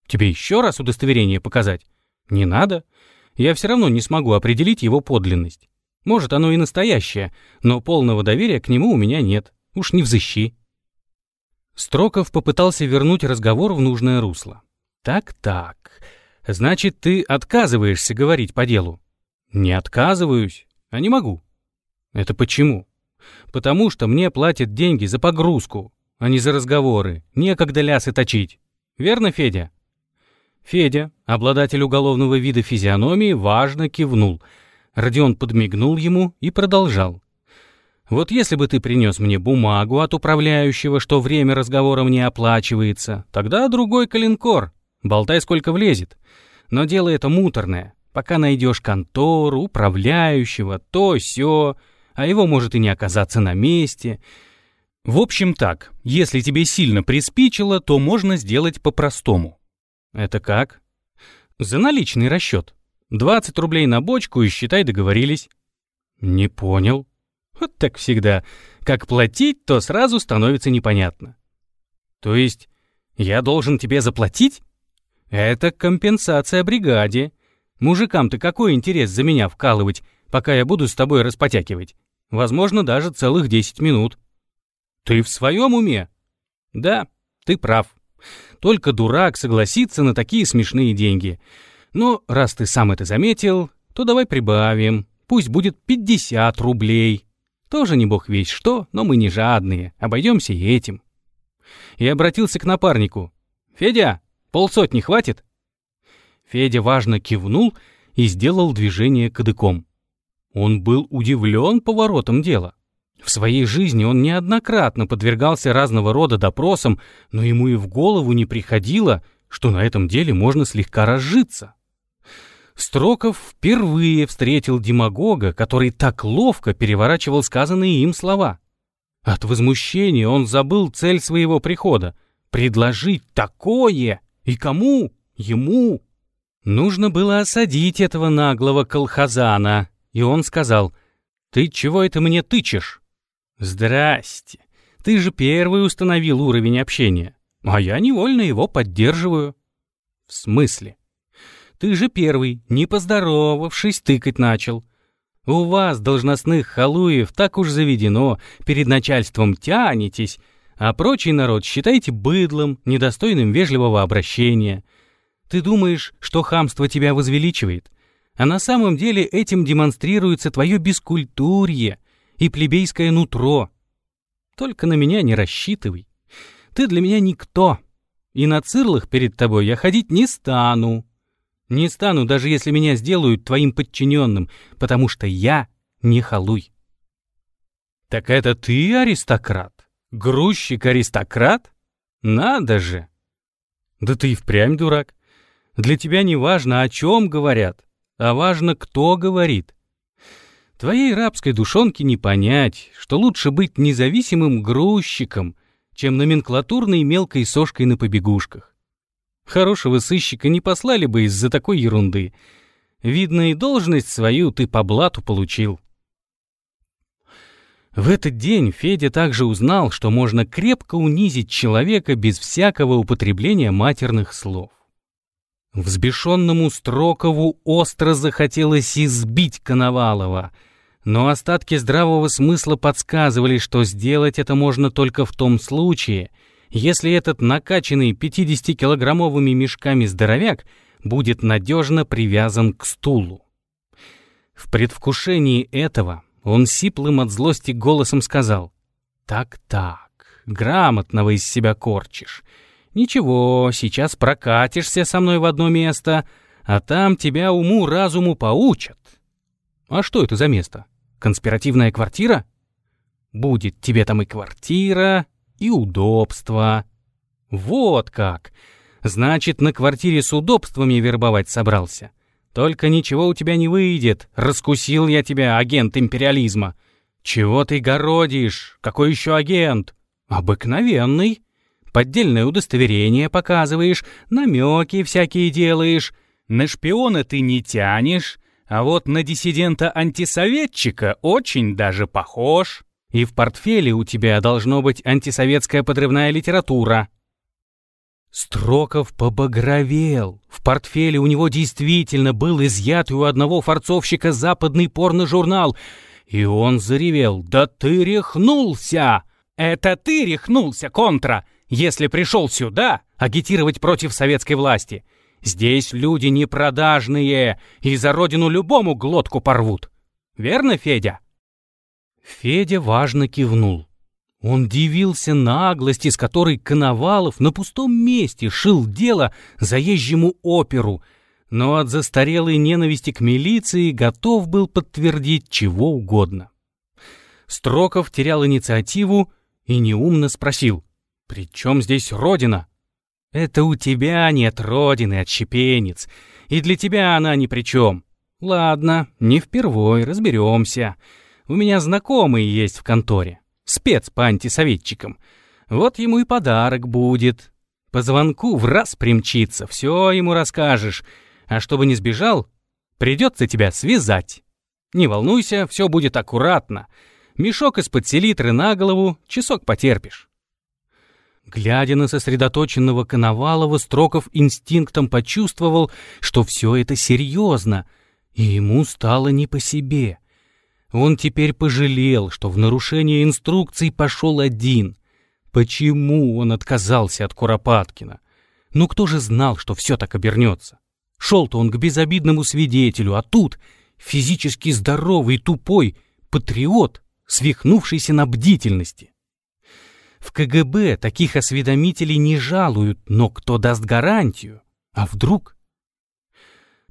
Тебе еще раз удостоверение показать? Не надо я все равно не смогу определить его подлинность. Может, оно и настоящее, но полного доверия к нему у меня нет. Уж не взыщи. Строков попытался вернуть разговор в нужное русло. «Так-так, значит, ты отказываешься говорить по делу?» «Не отказываюсь, а не могу». «Это почему?» «Потому что мне платят деньги за погрузку, а не за разговоры. Некогда лясы точить. Верно, Федя?» Федя, обладатель уголовного вида физиономии, важно кивнул. Родион подмигнул ему и продолжал. «Вот если бы ты принес мне бумагу от управляющего, что время разговора мне оплачивается, тогда другой калинкор. Болтай сколько влезет. Но дело это муторное. Пока найдешь контору, управляющего, то все, а его может и не оказаться на месте. В общем так, если тебе сильно приспичило, то можно сделать по-простому. «Это как?» «За наличный расчет. 20 рублей на бочку и, считай, договорились». «Не понял». «Вот так всегда. Как платить, то сразу становится непонятно». «То есть я должен тебе заплатить?» «Это компенсация бригаде. Мужикам-то какой интерес за меня вкалывать, пока я буду с тобой распотякивать? Возможно, даже целых 10 минут». «Ты в своем уме?» «Да, ты прав. Только дурак согласится на такие смешные деньги. Но раз ты сам это заметил, то давай прибавим. Пусть будет 50 рублей. Тоже не бог весь что, но мы не жадные. Обойдемся и этим. И обратился к напарнику. «Федя, полсотни хватит?» Федя важно кивнул и сделал движение кадыком. Он был удивлен поворотом дела. В своей жизни он неоднократно подвергался разного рода допросам, но ему и в голову не приходило, что на этом деле можно слегка разжиться. Строков впервые встретил демагога, который так ловко переворачивал сказанные им слова. От возмущения он забыл цель своего прихода — предложить такое. И кому? Ему. Нужно было осадить этого наглого колхозана, и он сказал, «Ты чего это мне тычешь?» «Здрасте, ты же первый установил уровень общения, а я невольно его поддерживаю». «В смысле?» Ты же первый, не поздоровавшись, тыкать начал. У вас, должностных халуев, так уж заведено, перед начальством тянетесь, а прочий народ считаете быдлом, недостойным вежливого обращения. Ты думаешь, что хамство тебя возвеличивает, а на самом деле этим демонстрируется твое бескультурье и плебейское нутро. Только на меня не рассчитывай. Ты для меня никто, и на цирлах перед тобой я ходить не стану. Не стану, даже если меня сделают твоим подчиненным, потому что я не халуй. Так это ты аристократ? Грузчик-аристократ? Надо же! Да ты и впрямь дурак. Для тебя не важно, о чем говорят, а важно, кто говорит. Твоей рабской душонке не понять, что лучше быть независимым грузчиком, чем номенклатурной мелкой сошкой на побегушках. Хорошего сыщика не послали бы из-за такой ерунды. Видно, и должность свою ты по блату получил. В этот день Федя также узнал, что можно крепко унизить человека без всякого употребления матерных слов. Взбешенному Строкову остро захотелось избить Коновалова, но остатки здравого смысла подсказывали, что сделать это можно только в том случае, если этот накачанный 50-килограммовыми мешками здоровяк будет надежно привязан к стулу. В предвкушении этого он сиплым от злости голосом сказал «Так-так, грамотного из себя корчишь. Ничего, сейчас прокатишься со мной в одно место, а там тебя уму-разуму поучат». «А что это за место? Конспиративная квартира?» «Будет тебе там и квартира, и удобства. Вот как! Значит, на квартире с удобствами вербовать собрался. Только ничего у тебя не выйдет. Раскусил я тебя, агент империализма. Чего ты городишь? Какой еще агент? Обыкновенный. Поддельное удостоверение показываешь, намеки всякие делаешь. На шпиона ты не тянешь, а вот на диссидента-антисоветчика очень даже похож. И в портфеле у тебя должно быть антисоветская подрывная литература». Строков побагровел. В портфеле у него действительно был изъят у одного форцовщика западный порно-журнал. И он заревел. «Да ты рехнулся!» «Это ты рехнулся, Контра, если пришел сюда агитировать против советской власти. Здесь люди непродажные и за родину любому глотку порвут. Верно, Федя?» Федя важно кивнул. Он дивился наглости, с которой Коновалов на пустом месте шил дело заезжему оперу, но от застарелой ненависти к милиции готов был подтвердить чего угодно. Строков терял инициативу и неумно спросил, «При чем здесь Родина?» «Это у тебя нет Родины, отщепенец, и для тебя она ни при чем. Ладно, не впервой, разберемся». У меня знакомый есть в конторе, спец по антисоветчикам. Вот ему и подарок будет. По звонку в раз примчится, все ему расскажешь. А чтобы не сбежал, придется тебя связать. Не волнуйся, все будет аккуратно. Мешок из-под селитры на голову, часок потерпишь. Глядя на сосредоточенного Коновалова, Строков инстинктом почувствовал, что все это серьезно, и ему стало не по себе — он теперь пожалел, что в нарушение инструкций пошел один. Почему он отказался от Куропаткина? Ну кто же знал, что все так обернется? Шел-то он к безобидному свидетелю, а тут физически здоровый, тупой патриот, свихнувшийся на бдительности. В КГБ таких осведомителей не жалуют, но кто даст гарантию? А вдруг?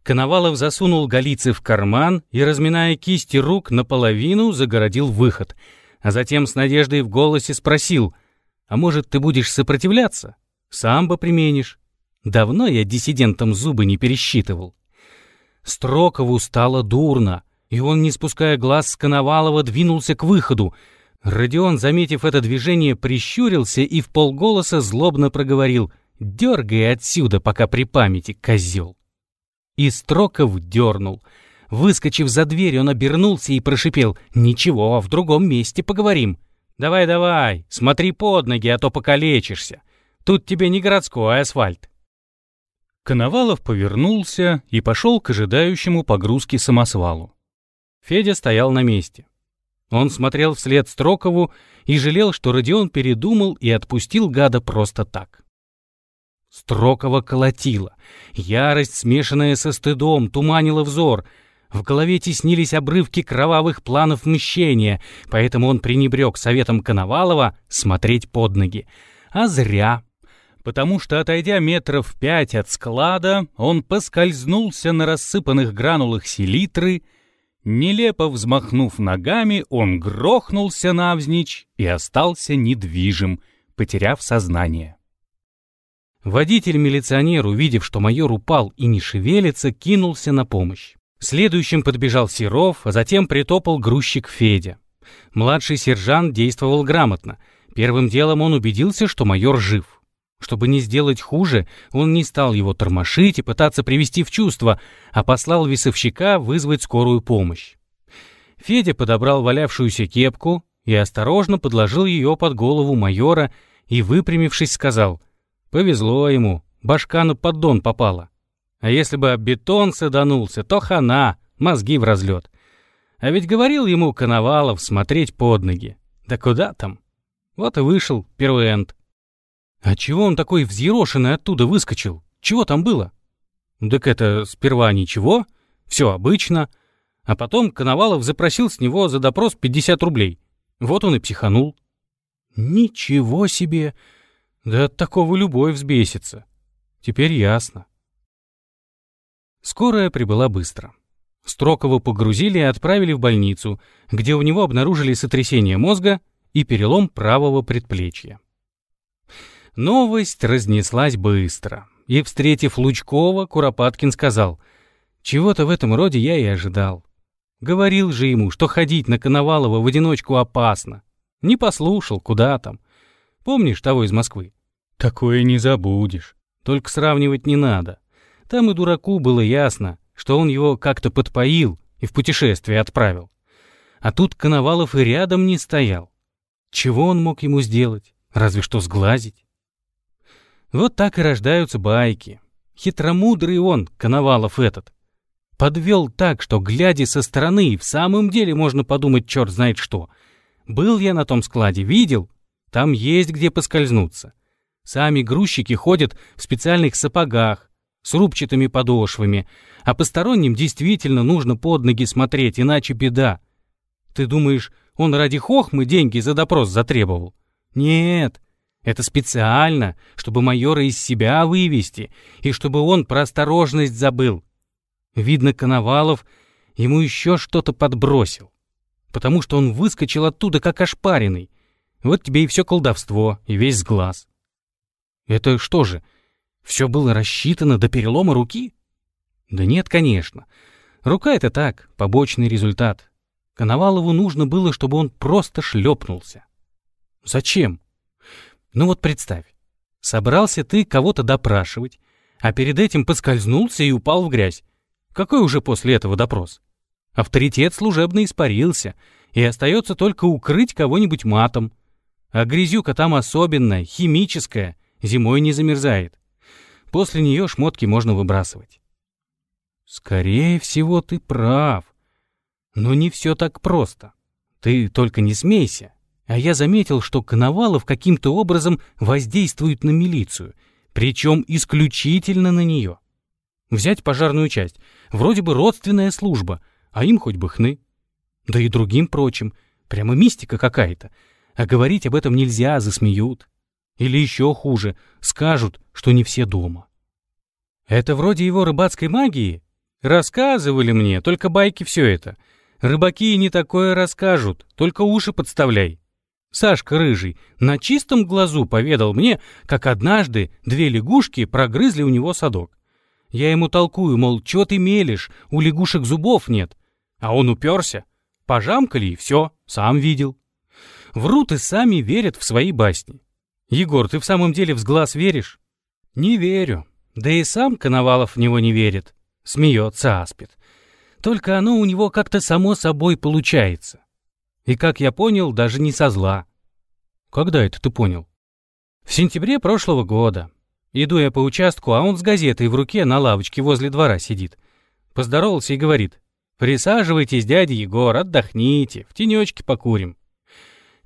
Коновалов засунул Голицы в карман и, разминая кисти рук, наполовину загородил выход, а затем с надеждой в голосе спросил, «А может, ты будешь Строкову стало дурно, и он, не спуская глаз с Коновалова, двинулся к выходу. Родион, заметив это движение, прищурился и в полголоса злобно проговорил «Дергай отсюда, пока при памяти, козел!» И Строков дернул. Выскочив за дверь, он обернулся и прошипел «Ничего, в другом месте поговорим». «Давай-давай, смотри под ноги, а то покалечишься. Тут тебе не городской асфальт». Коновалов повернулся и пошел к ожидающему погрузки самосвалу. Федя стоял на месте. Он смотрел вслед Строкову и жалел, что Родион передумал и отпустил гада просто так. Строкова колотила. Ярость, смешанная со стыдом, туманила взор. В голове теснились обрывки кровавых планов мщения, поэтому он пренебрег советом Коновалова смотреть под ноги. А зря. Потому что, отойдя метров пять от склада, он поскользнулся на рассыпанных гранулах селитры — Нелепо взмахнув ногами, он грохнулся навзничь и остался недвижим, потеряв сознание. Водитель-милиционер, увидев, что майор упал и не шевелится, кинулся на помощь. Следующим подбежал Серов, а затем притопал грузчик Федя. Младший сержант действовал грамотно. Первым делом он убедился, что майор жив. Чтобы не сделать хуже, он не стал его тормошить и пытаться привести в чувство, а послал весовщика вызвать скорую помощь. Федя подобрал валявшуюся кепку и осторожно подложил ее под голову майора и, выпрямившись, сказал «Повезло ему, башка на поддон попала. А если бы об бетон саданулся, то хана, мозги в разлет. А ведь говорил ему Коновалов смотреть под ноги. Да куда там? Вот и вышел Перуэнт. А чего он такой взъерошенный оттуда выскочил? Чего там было? Так это сперва ничего, все обычно, а потом Коновалов запросил с него за допрос 50 рублей. Вот он и психанул. Ничего себе! Да от такого любой взбесится. Теперь ясно. Скорая прибыла быстро. Строкова погрузили и отправили в больницу, где у него обнаружили сотрясение мозга и перелом правого предплечья. Новость разнеслась быстро. И, встретив Лучкова, Куропаткин сказал, «Чего-то в этом роде я и ожидал. Говорил же ему, что ходить на Коновалова в одиночку опасно. Не послушал, куда там. Помнишь того из Москвы? Такое не забудешь. Только сравнивать не надо. Там и дураку было ясно, что он его как-то подпоил и в путешествие отправил. А тут Коновалов и рядом не стоял. Чего он мог ему сделать? Разве что сглазить. Вот так и рождаются байки. Хитромудрый он, Коновалов этот. Подвел так, что, глядя со стороны, в самом деле можно подумать черт знает что. Был я на том складе, видел? Там есть где поскользнуться. Сами грузчики ходят в специальных сапогах, с рубчатыми подошвами, а посторонним действительно нужно под ноги смотреть, иначе беда. Ты думаешь, он ради хохмы деньги за допрос затребовал? Нет, это специально, чтобы майора из себя вывести, и чтобы он про осторожность забыл. Видно, Коновалов ему еще что-то подбросил, потому что он выскочил оттуда как ошпаренный. Вот тебе и все колдовство, и весь сглаз. Это что же, все было рассчитано до перелома руки? Да нет, конечно. Рука — это так, побочный результат. Коновалову нужно было, чтобы он просто шлепнулся. Зачем? Ну вот представь, собрался ты кого-то допрашивать, а перед этим поскользнулся и упал в грязь. Какой уже после этого допрос? Авторитет служебно испарился, и остается только укрыть кого-нибудь матом. А грязюка там особенная, химическая, зимой не замерзает. После нее шмотки можно выбрасывать. Скорее всего, ты прав. Но не все так просто. Ты только не смейся. А я заметил, что Коновалов каким-то образом воздействует на милицию, причем исключительно на нее. Взять пожарную часть. Вроде бы родственная служба, а им хоть бы хны. Да и другим прочим. Прямо мистика какая-то. А говорить об этом нельзя, засмеют. Или еще хуже, скажут, что не все дома. Это вроде его рыбацкой магии? Рассказывали мне, только байки все это. Рыбаки не такое расскажут, только уши подставляй. Сашка Рыжий на чистом глазу поведал мне, как однажды две лягушки прогрызли у него садок. Я ему толкую, мол, чё ты мелешь, у лягушек зубов нет. А он уперся. Пожамкали и все, сам видел. Врут и сами верят в свои басни. Егор, ты в самом деле в сглаз веришь? Не верю. Да и сам Коновалов в него не верит. Смеется аспид. Только оно у него как-то само собой получается. И, как я понял, даже не со зла. Когда это ты понял? В сентябре прошлого года. Иду я по участку, а он с газетой в руке на лавочке возле двора сидит. Поздоровался и говорит. «Присаживайтесь, дядя Егор, отдохните, в тенечке покурим».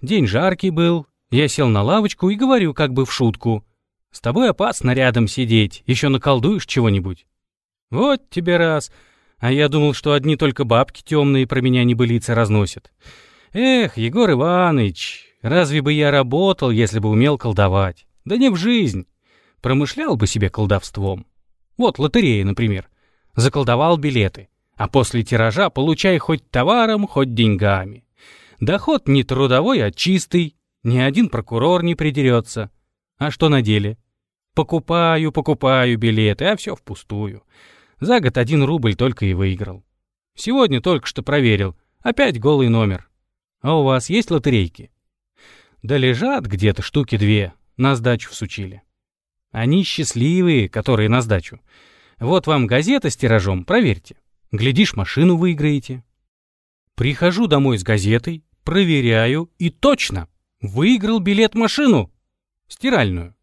День жаркий был, я сел на лавочку и говорю как бы в шутку. «С тобой опасно рядом сидеть, еще наколдуешь чего-нибудь». «Вот тебе раз», а я думал, что одни только бабки темные про меня небылицы разносят. Эх, Егор Иванович, разве бы я работал, если бы умел колдовать? Да не в жизнь. Промышлял бы себе колдовством. Вот лотерея, например. Заколдовал билеты, а после тиража получай хоть товаром, хоть деньгами. Доход не трудовой, а чистый. Ни один прокурор не придерется. А что на деле? Покупаю, покупаю билеты, а все впустую. За год один рубль только и выиграл. Сегодня только что проверил. Опять голый номер. А у вас есть лотерейки? Да лежат где-то штуки две. На сдачу всучили. Они счастливые, которые на сдачу. Вот вам газета с тиражом, проверьте. Глядишь, машину выиграете. Прихожу домой с газетой, проверяю, и точно, выиграл билет-машину. Стиральную.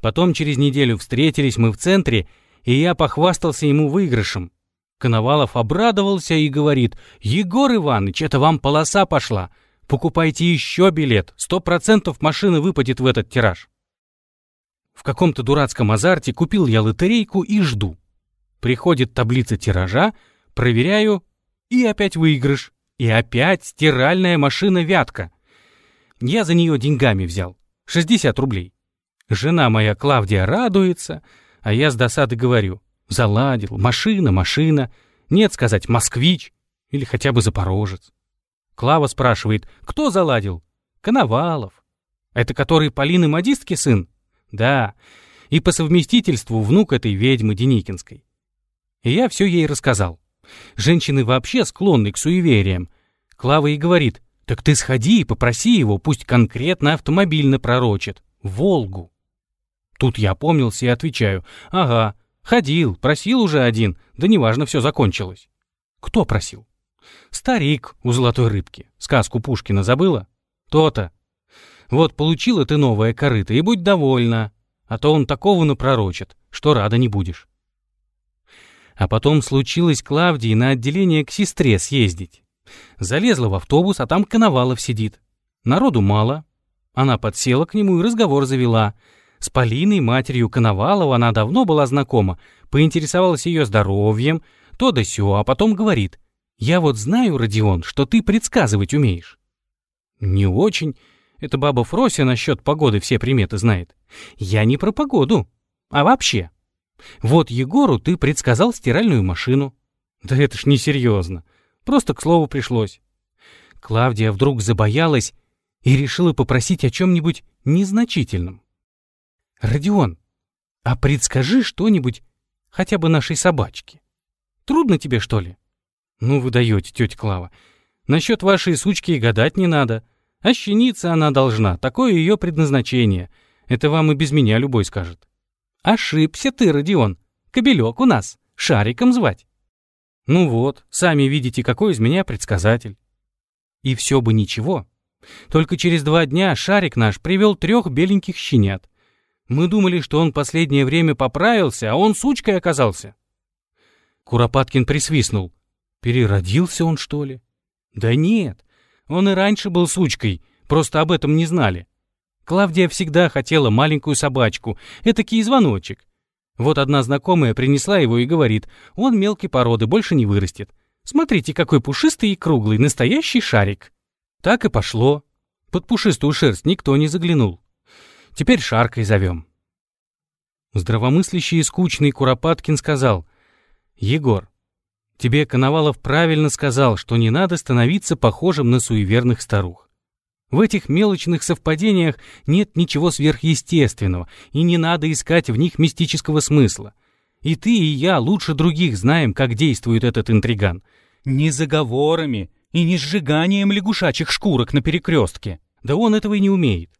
Потом через неделю встретились мы в центре, и я похвастался ему выигрышем. Коновалов обрадовался и говорит, «Егор Иванович, это вам полоса пошла. Покупайте еще билет, сто процентов машины выпадет в этот тираж». В каком-то дурацком азарте купил я лотерейку и жду. Приходит таблица тиража, проверяю, и опять выигрыш. И опять стиральная машина «Вятка». Я за нее деньгами взял, 60 рублей. Жена моя Клавдия радуется — а я с досады говорю, заладил, машина, машина, нет сказать «москвич» или хотя бы «запорожец». Клава спрашивает, кто заладил? Коновалов. Это который Полины модистки сын? Да, и по совместительству внук этой ведьмы Деникинской. И я все ей рассказал. Женщины вообще склонны к суевериям. Клава и говорит, так ты сходи и попроси его, пусть конкретно автомобильно пророчит. Волгу. Тут я опомнился и отвечаю. Ага, ходил, просил уже один, да неважно, все закончилось. Кто просил? Старик у золотой рыбки. Сказку Пушкина забыла? То-то. Вот получила ты новое корыто, и будь довольна, а то он такого напророчит, что рада не будешь. А потом случилось Клавдии на отделение к сестре съездить. Залезла в автобус, а там Коновалов сидит. Народу мало. Она подсела к нему и разговор завела — с Полиной, матерью Коновалова, она давно была знакома, поинтересовалась ее здоровьем, то да сё, а потом говорит, «Я вот знаю, Родион, что ты предсказывать умеешь». «Не очень. Это баба Фрося насчет погоды все приметы знает. Я не про погоду, а вообще. Вот Егору ты предсказал стиральную машину». «Да это ж несерьезно. Просто к слову пришлось». Клавдия вдруг забоялась и решила попросить о чем-нибудь незначительном. «Родион, а предскажи что-нибудь хотя бы нашей собачке. Трудно тебе, что ли?» «Ну вы даете, тетя Клава. Насчет вашей сучки и гадать не надо. А щениться она должна, такое ее предназначение. Это вам и без меня любой скажет». «Ошибся ты, Родион. Кобелек у нас. Шариком звать». «Ну вот, сами видите, какой из меня предсказатель». И все бы ничего. Только через два дня Шарик наш привел трех беленьких щенят. Мы думали, что он последнее время поправился, а он сучкой оказался. Куропаткин присвистнул. Переродился он, что ли? Да нет, он и раньше был сучкой, просто об этом не знали. Клавдия всегда хотела маленькую собачку, этакий звоночек. Вот одна знакомая принесла его и говорит, он мелкой породы, больше не вырастет. Смотрите, какой пушистый и круглый, настоящий шарик. Так и пошло. Под пушистую шерсть никто не заглянул. Теперь Шаркой зовем». Здравомыслящий и скучный Куропаткин сказал, «Егор, тебе Коновалов правильно сказал, что не надо становиться похожим на суеверных старух. В этих мелочных совпадениях нет ничего сверхъестественного, и не надо искать в них мистического смысла. И ты, и я лучше других знаем, как действует этот интриган. Не заговорами и не сжиганием лягушачьих шкурок на перекрестке. Да он этого и не умеет.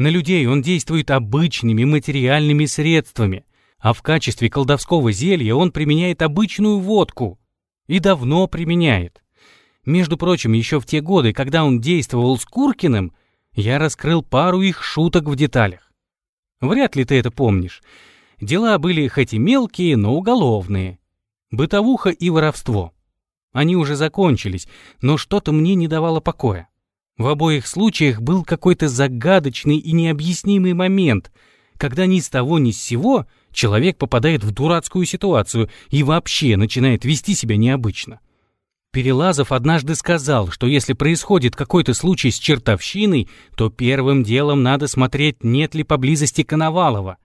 На людей он действует обычными материальными средствами, а в качестве колдовского зелья он применяет обычную водку. И давно применяет. Между прочим, еще в те годы, когда он действовал с Куркиным, я раскрыл пару их шуток в деталях. Вряд ли ты это помнишь. Дела были хоть и мелкие, но уголовные. Бытовуха и воровство. Они уже закончились, но что-то мне не давало покоя. В обоих случаях был какой-то загадочный и необъяснимый момент, когда ни с того ни с сего человек попадает в дурацкую ситуацию и вообще начинает вести себя необычно. Перелазов однажды сказал, что если происходит какой-то случай с чертовщиной, то первым делом надо смотреть, нет ли поблизости Коновалова.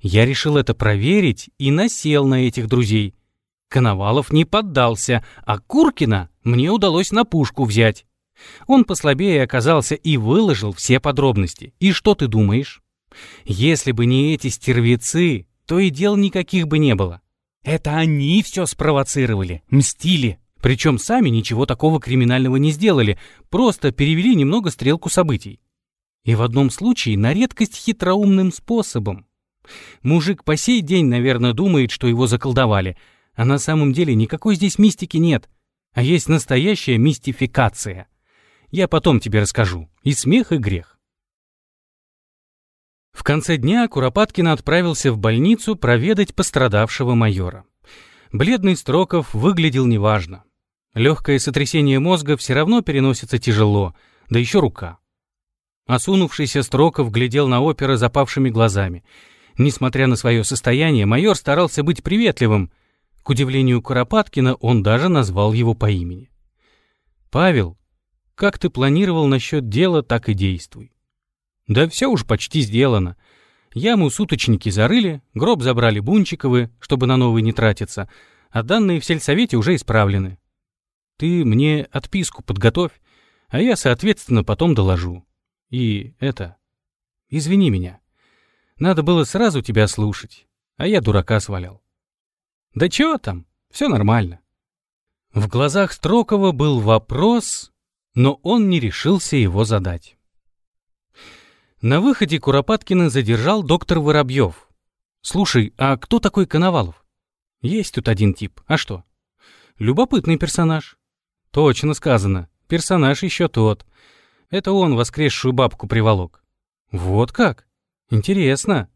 Я решил это проверить и насел на этих друзей. Коновалов не поддался, а Куркина мне удалось на пушку взять. Он послабее оказался и выложил все подробности. И что ты думаешь? Если бы не эти стервецы, то и дел никаких бы не было. Это они все спровоцировали, мстили. Причем сами ничего такого криминального не сделали, просто перевели немного стрелку событий. И в одном случае на редкость хитроумным способом. Мужик по сей день, наверное, думает, что его заколдовали, а на самом деле никакой здесь мистики нет, а есть настоящая мистификация. Я потом тебе расскажу. И смех, и грех. В конце дня Куропаткин отправился в больницу проведать пострадавшего майора. Бледный Строков выглядел неважно. Легкое сотрясение мозга все равно переносится тяжело, да еще рука. Осунувшийся Строков глядел на опера запавшими глазами. Несмотря на свое состояние, майор старался быть приветливым. К удивлению Куропаткина, он даже назвал его по имени. «Павел, как ты планировал насчет дела, так и действуй. Да все уж почти сделано. Яму суточники зарыли, гроб забрали Бунчиковы, чтобы на новый не тратиться, а данные в сельсовете уже исправлены. Ты мне отписку подготовь, а я, соответственно, потом доложу. И это... Извини меня. Надо было сразу тебя слушать, а я дурака свалял. Да чего там, все нормально. В глазах Строкова был вопрос, но он не решился его задать. На выходе Куропаткина задержал доктор Воробьев. «Слушай, а кто такой Коновалов?» «Есть тут один тип. А что?» «Любопытный персонаж». «Точно сказано. Персонаж еще тот. Это он воскресшую бабку приволок». «Вот как? Интересно.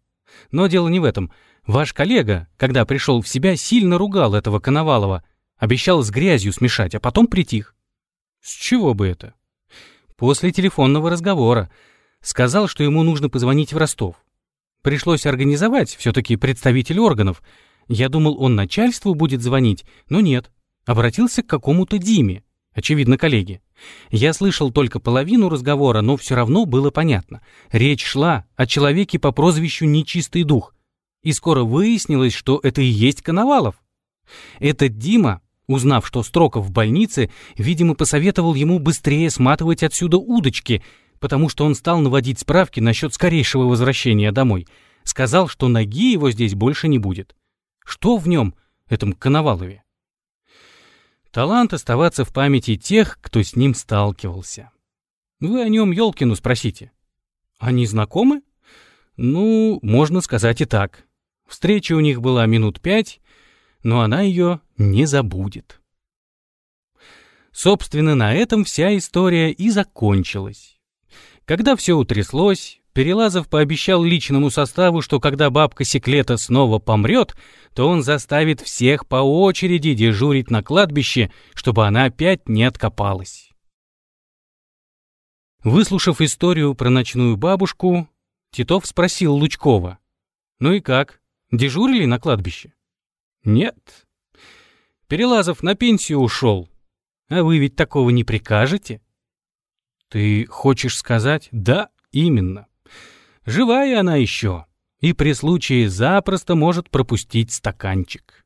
Но дело не в этом. Ваш коллега, когда пришел в себя, сильно ругал этого Коновалова, обещал с грязью смешать, а потом притих. С чего бы это? После телефонного разговора. Сказал, что ему нужно позвонить в Ростов. Пришлось организовать, все-таки представитель органов. Я думал, он начальству будет звонить, но нет. Обратился к какому-то Диме, очевидно, коллеге. Я слышал только половину разговора, но все равно было понятно. Речь шла о человеке по прозвищу Нечистый Дух. И скоро выяснилось, что это и есть Коновалов. Этот Дима Узнав, что Строков в больнице, видимо, посоветовал ему быстрее сматывать отсюда удочки, потому что он стал наводить справки насчет скорейшего возвращения домой. Сказал, что ноги его здесь больше не будет. Что в нем, этом Коновалове? Талант оставаться в памяти тех, кто с ним сталкивался. Вы о нем Ёлкину спросите. Они знакомы? Ну, можно сказать и так. Встреча у них была минут пять, но она ее не забудет. Собственно, на этом вся история и закончилась. Когда все утряслось, Перелазов пообещал личному составу, что когда бабка Секлета снова помрет, то он заставит всех по очереди дежурить на кладбище, чтобы она опять не откопалась. Выслушав историю про ночную бабушку, Титов спросил Лучкова. «Ну и как, дежурили на кладбище?» Нет. Перелазов на пенсию ушел. А вы ведь такого не прикажете? Ты хочешь сказать? Да, именно. Живая она еще. И при случае запросто может пропустить стаканчик.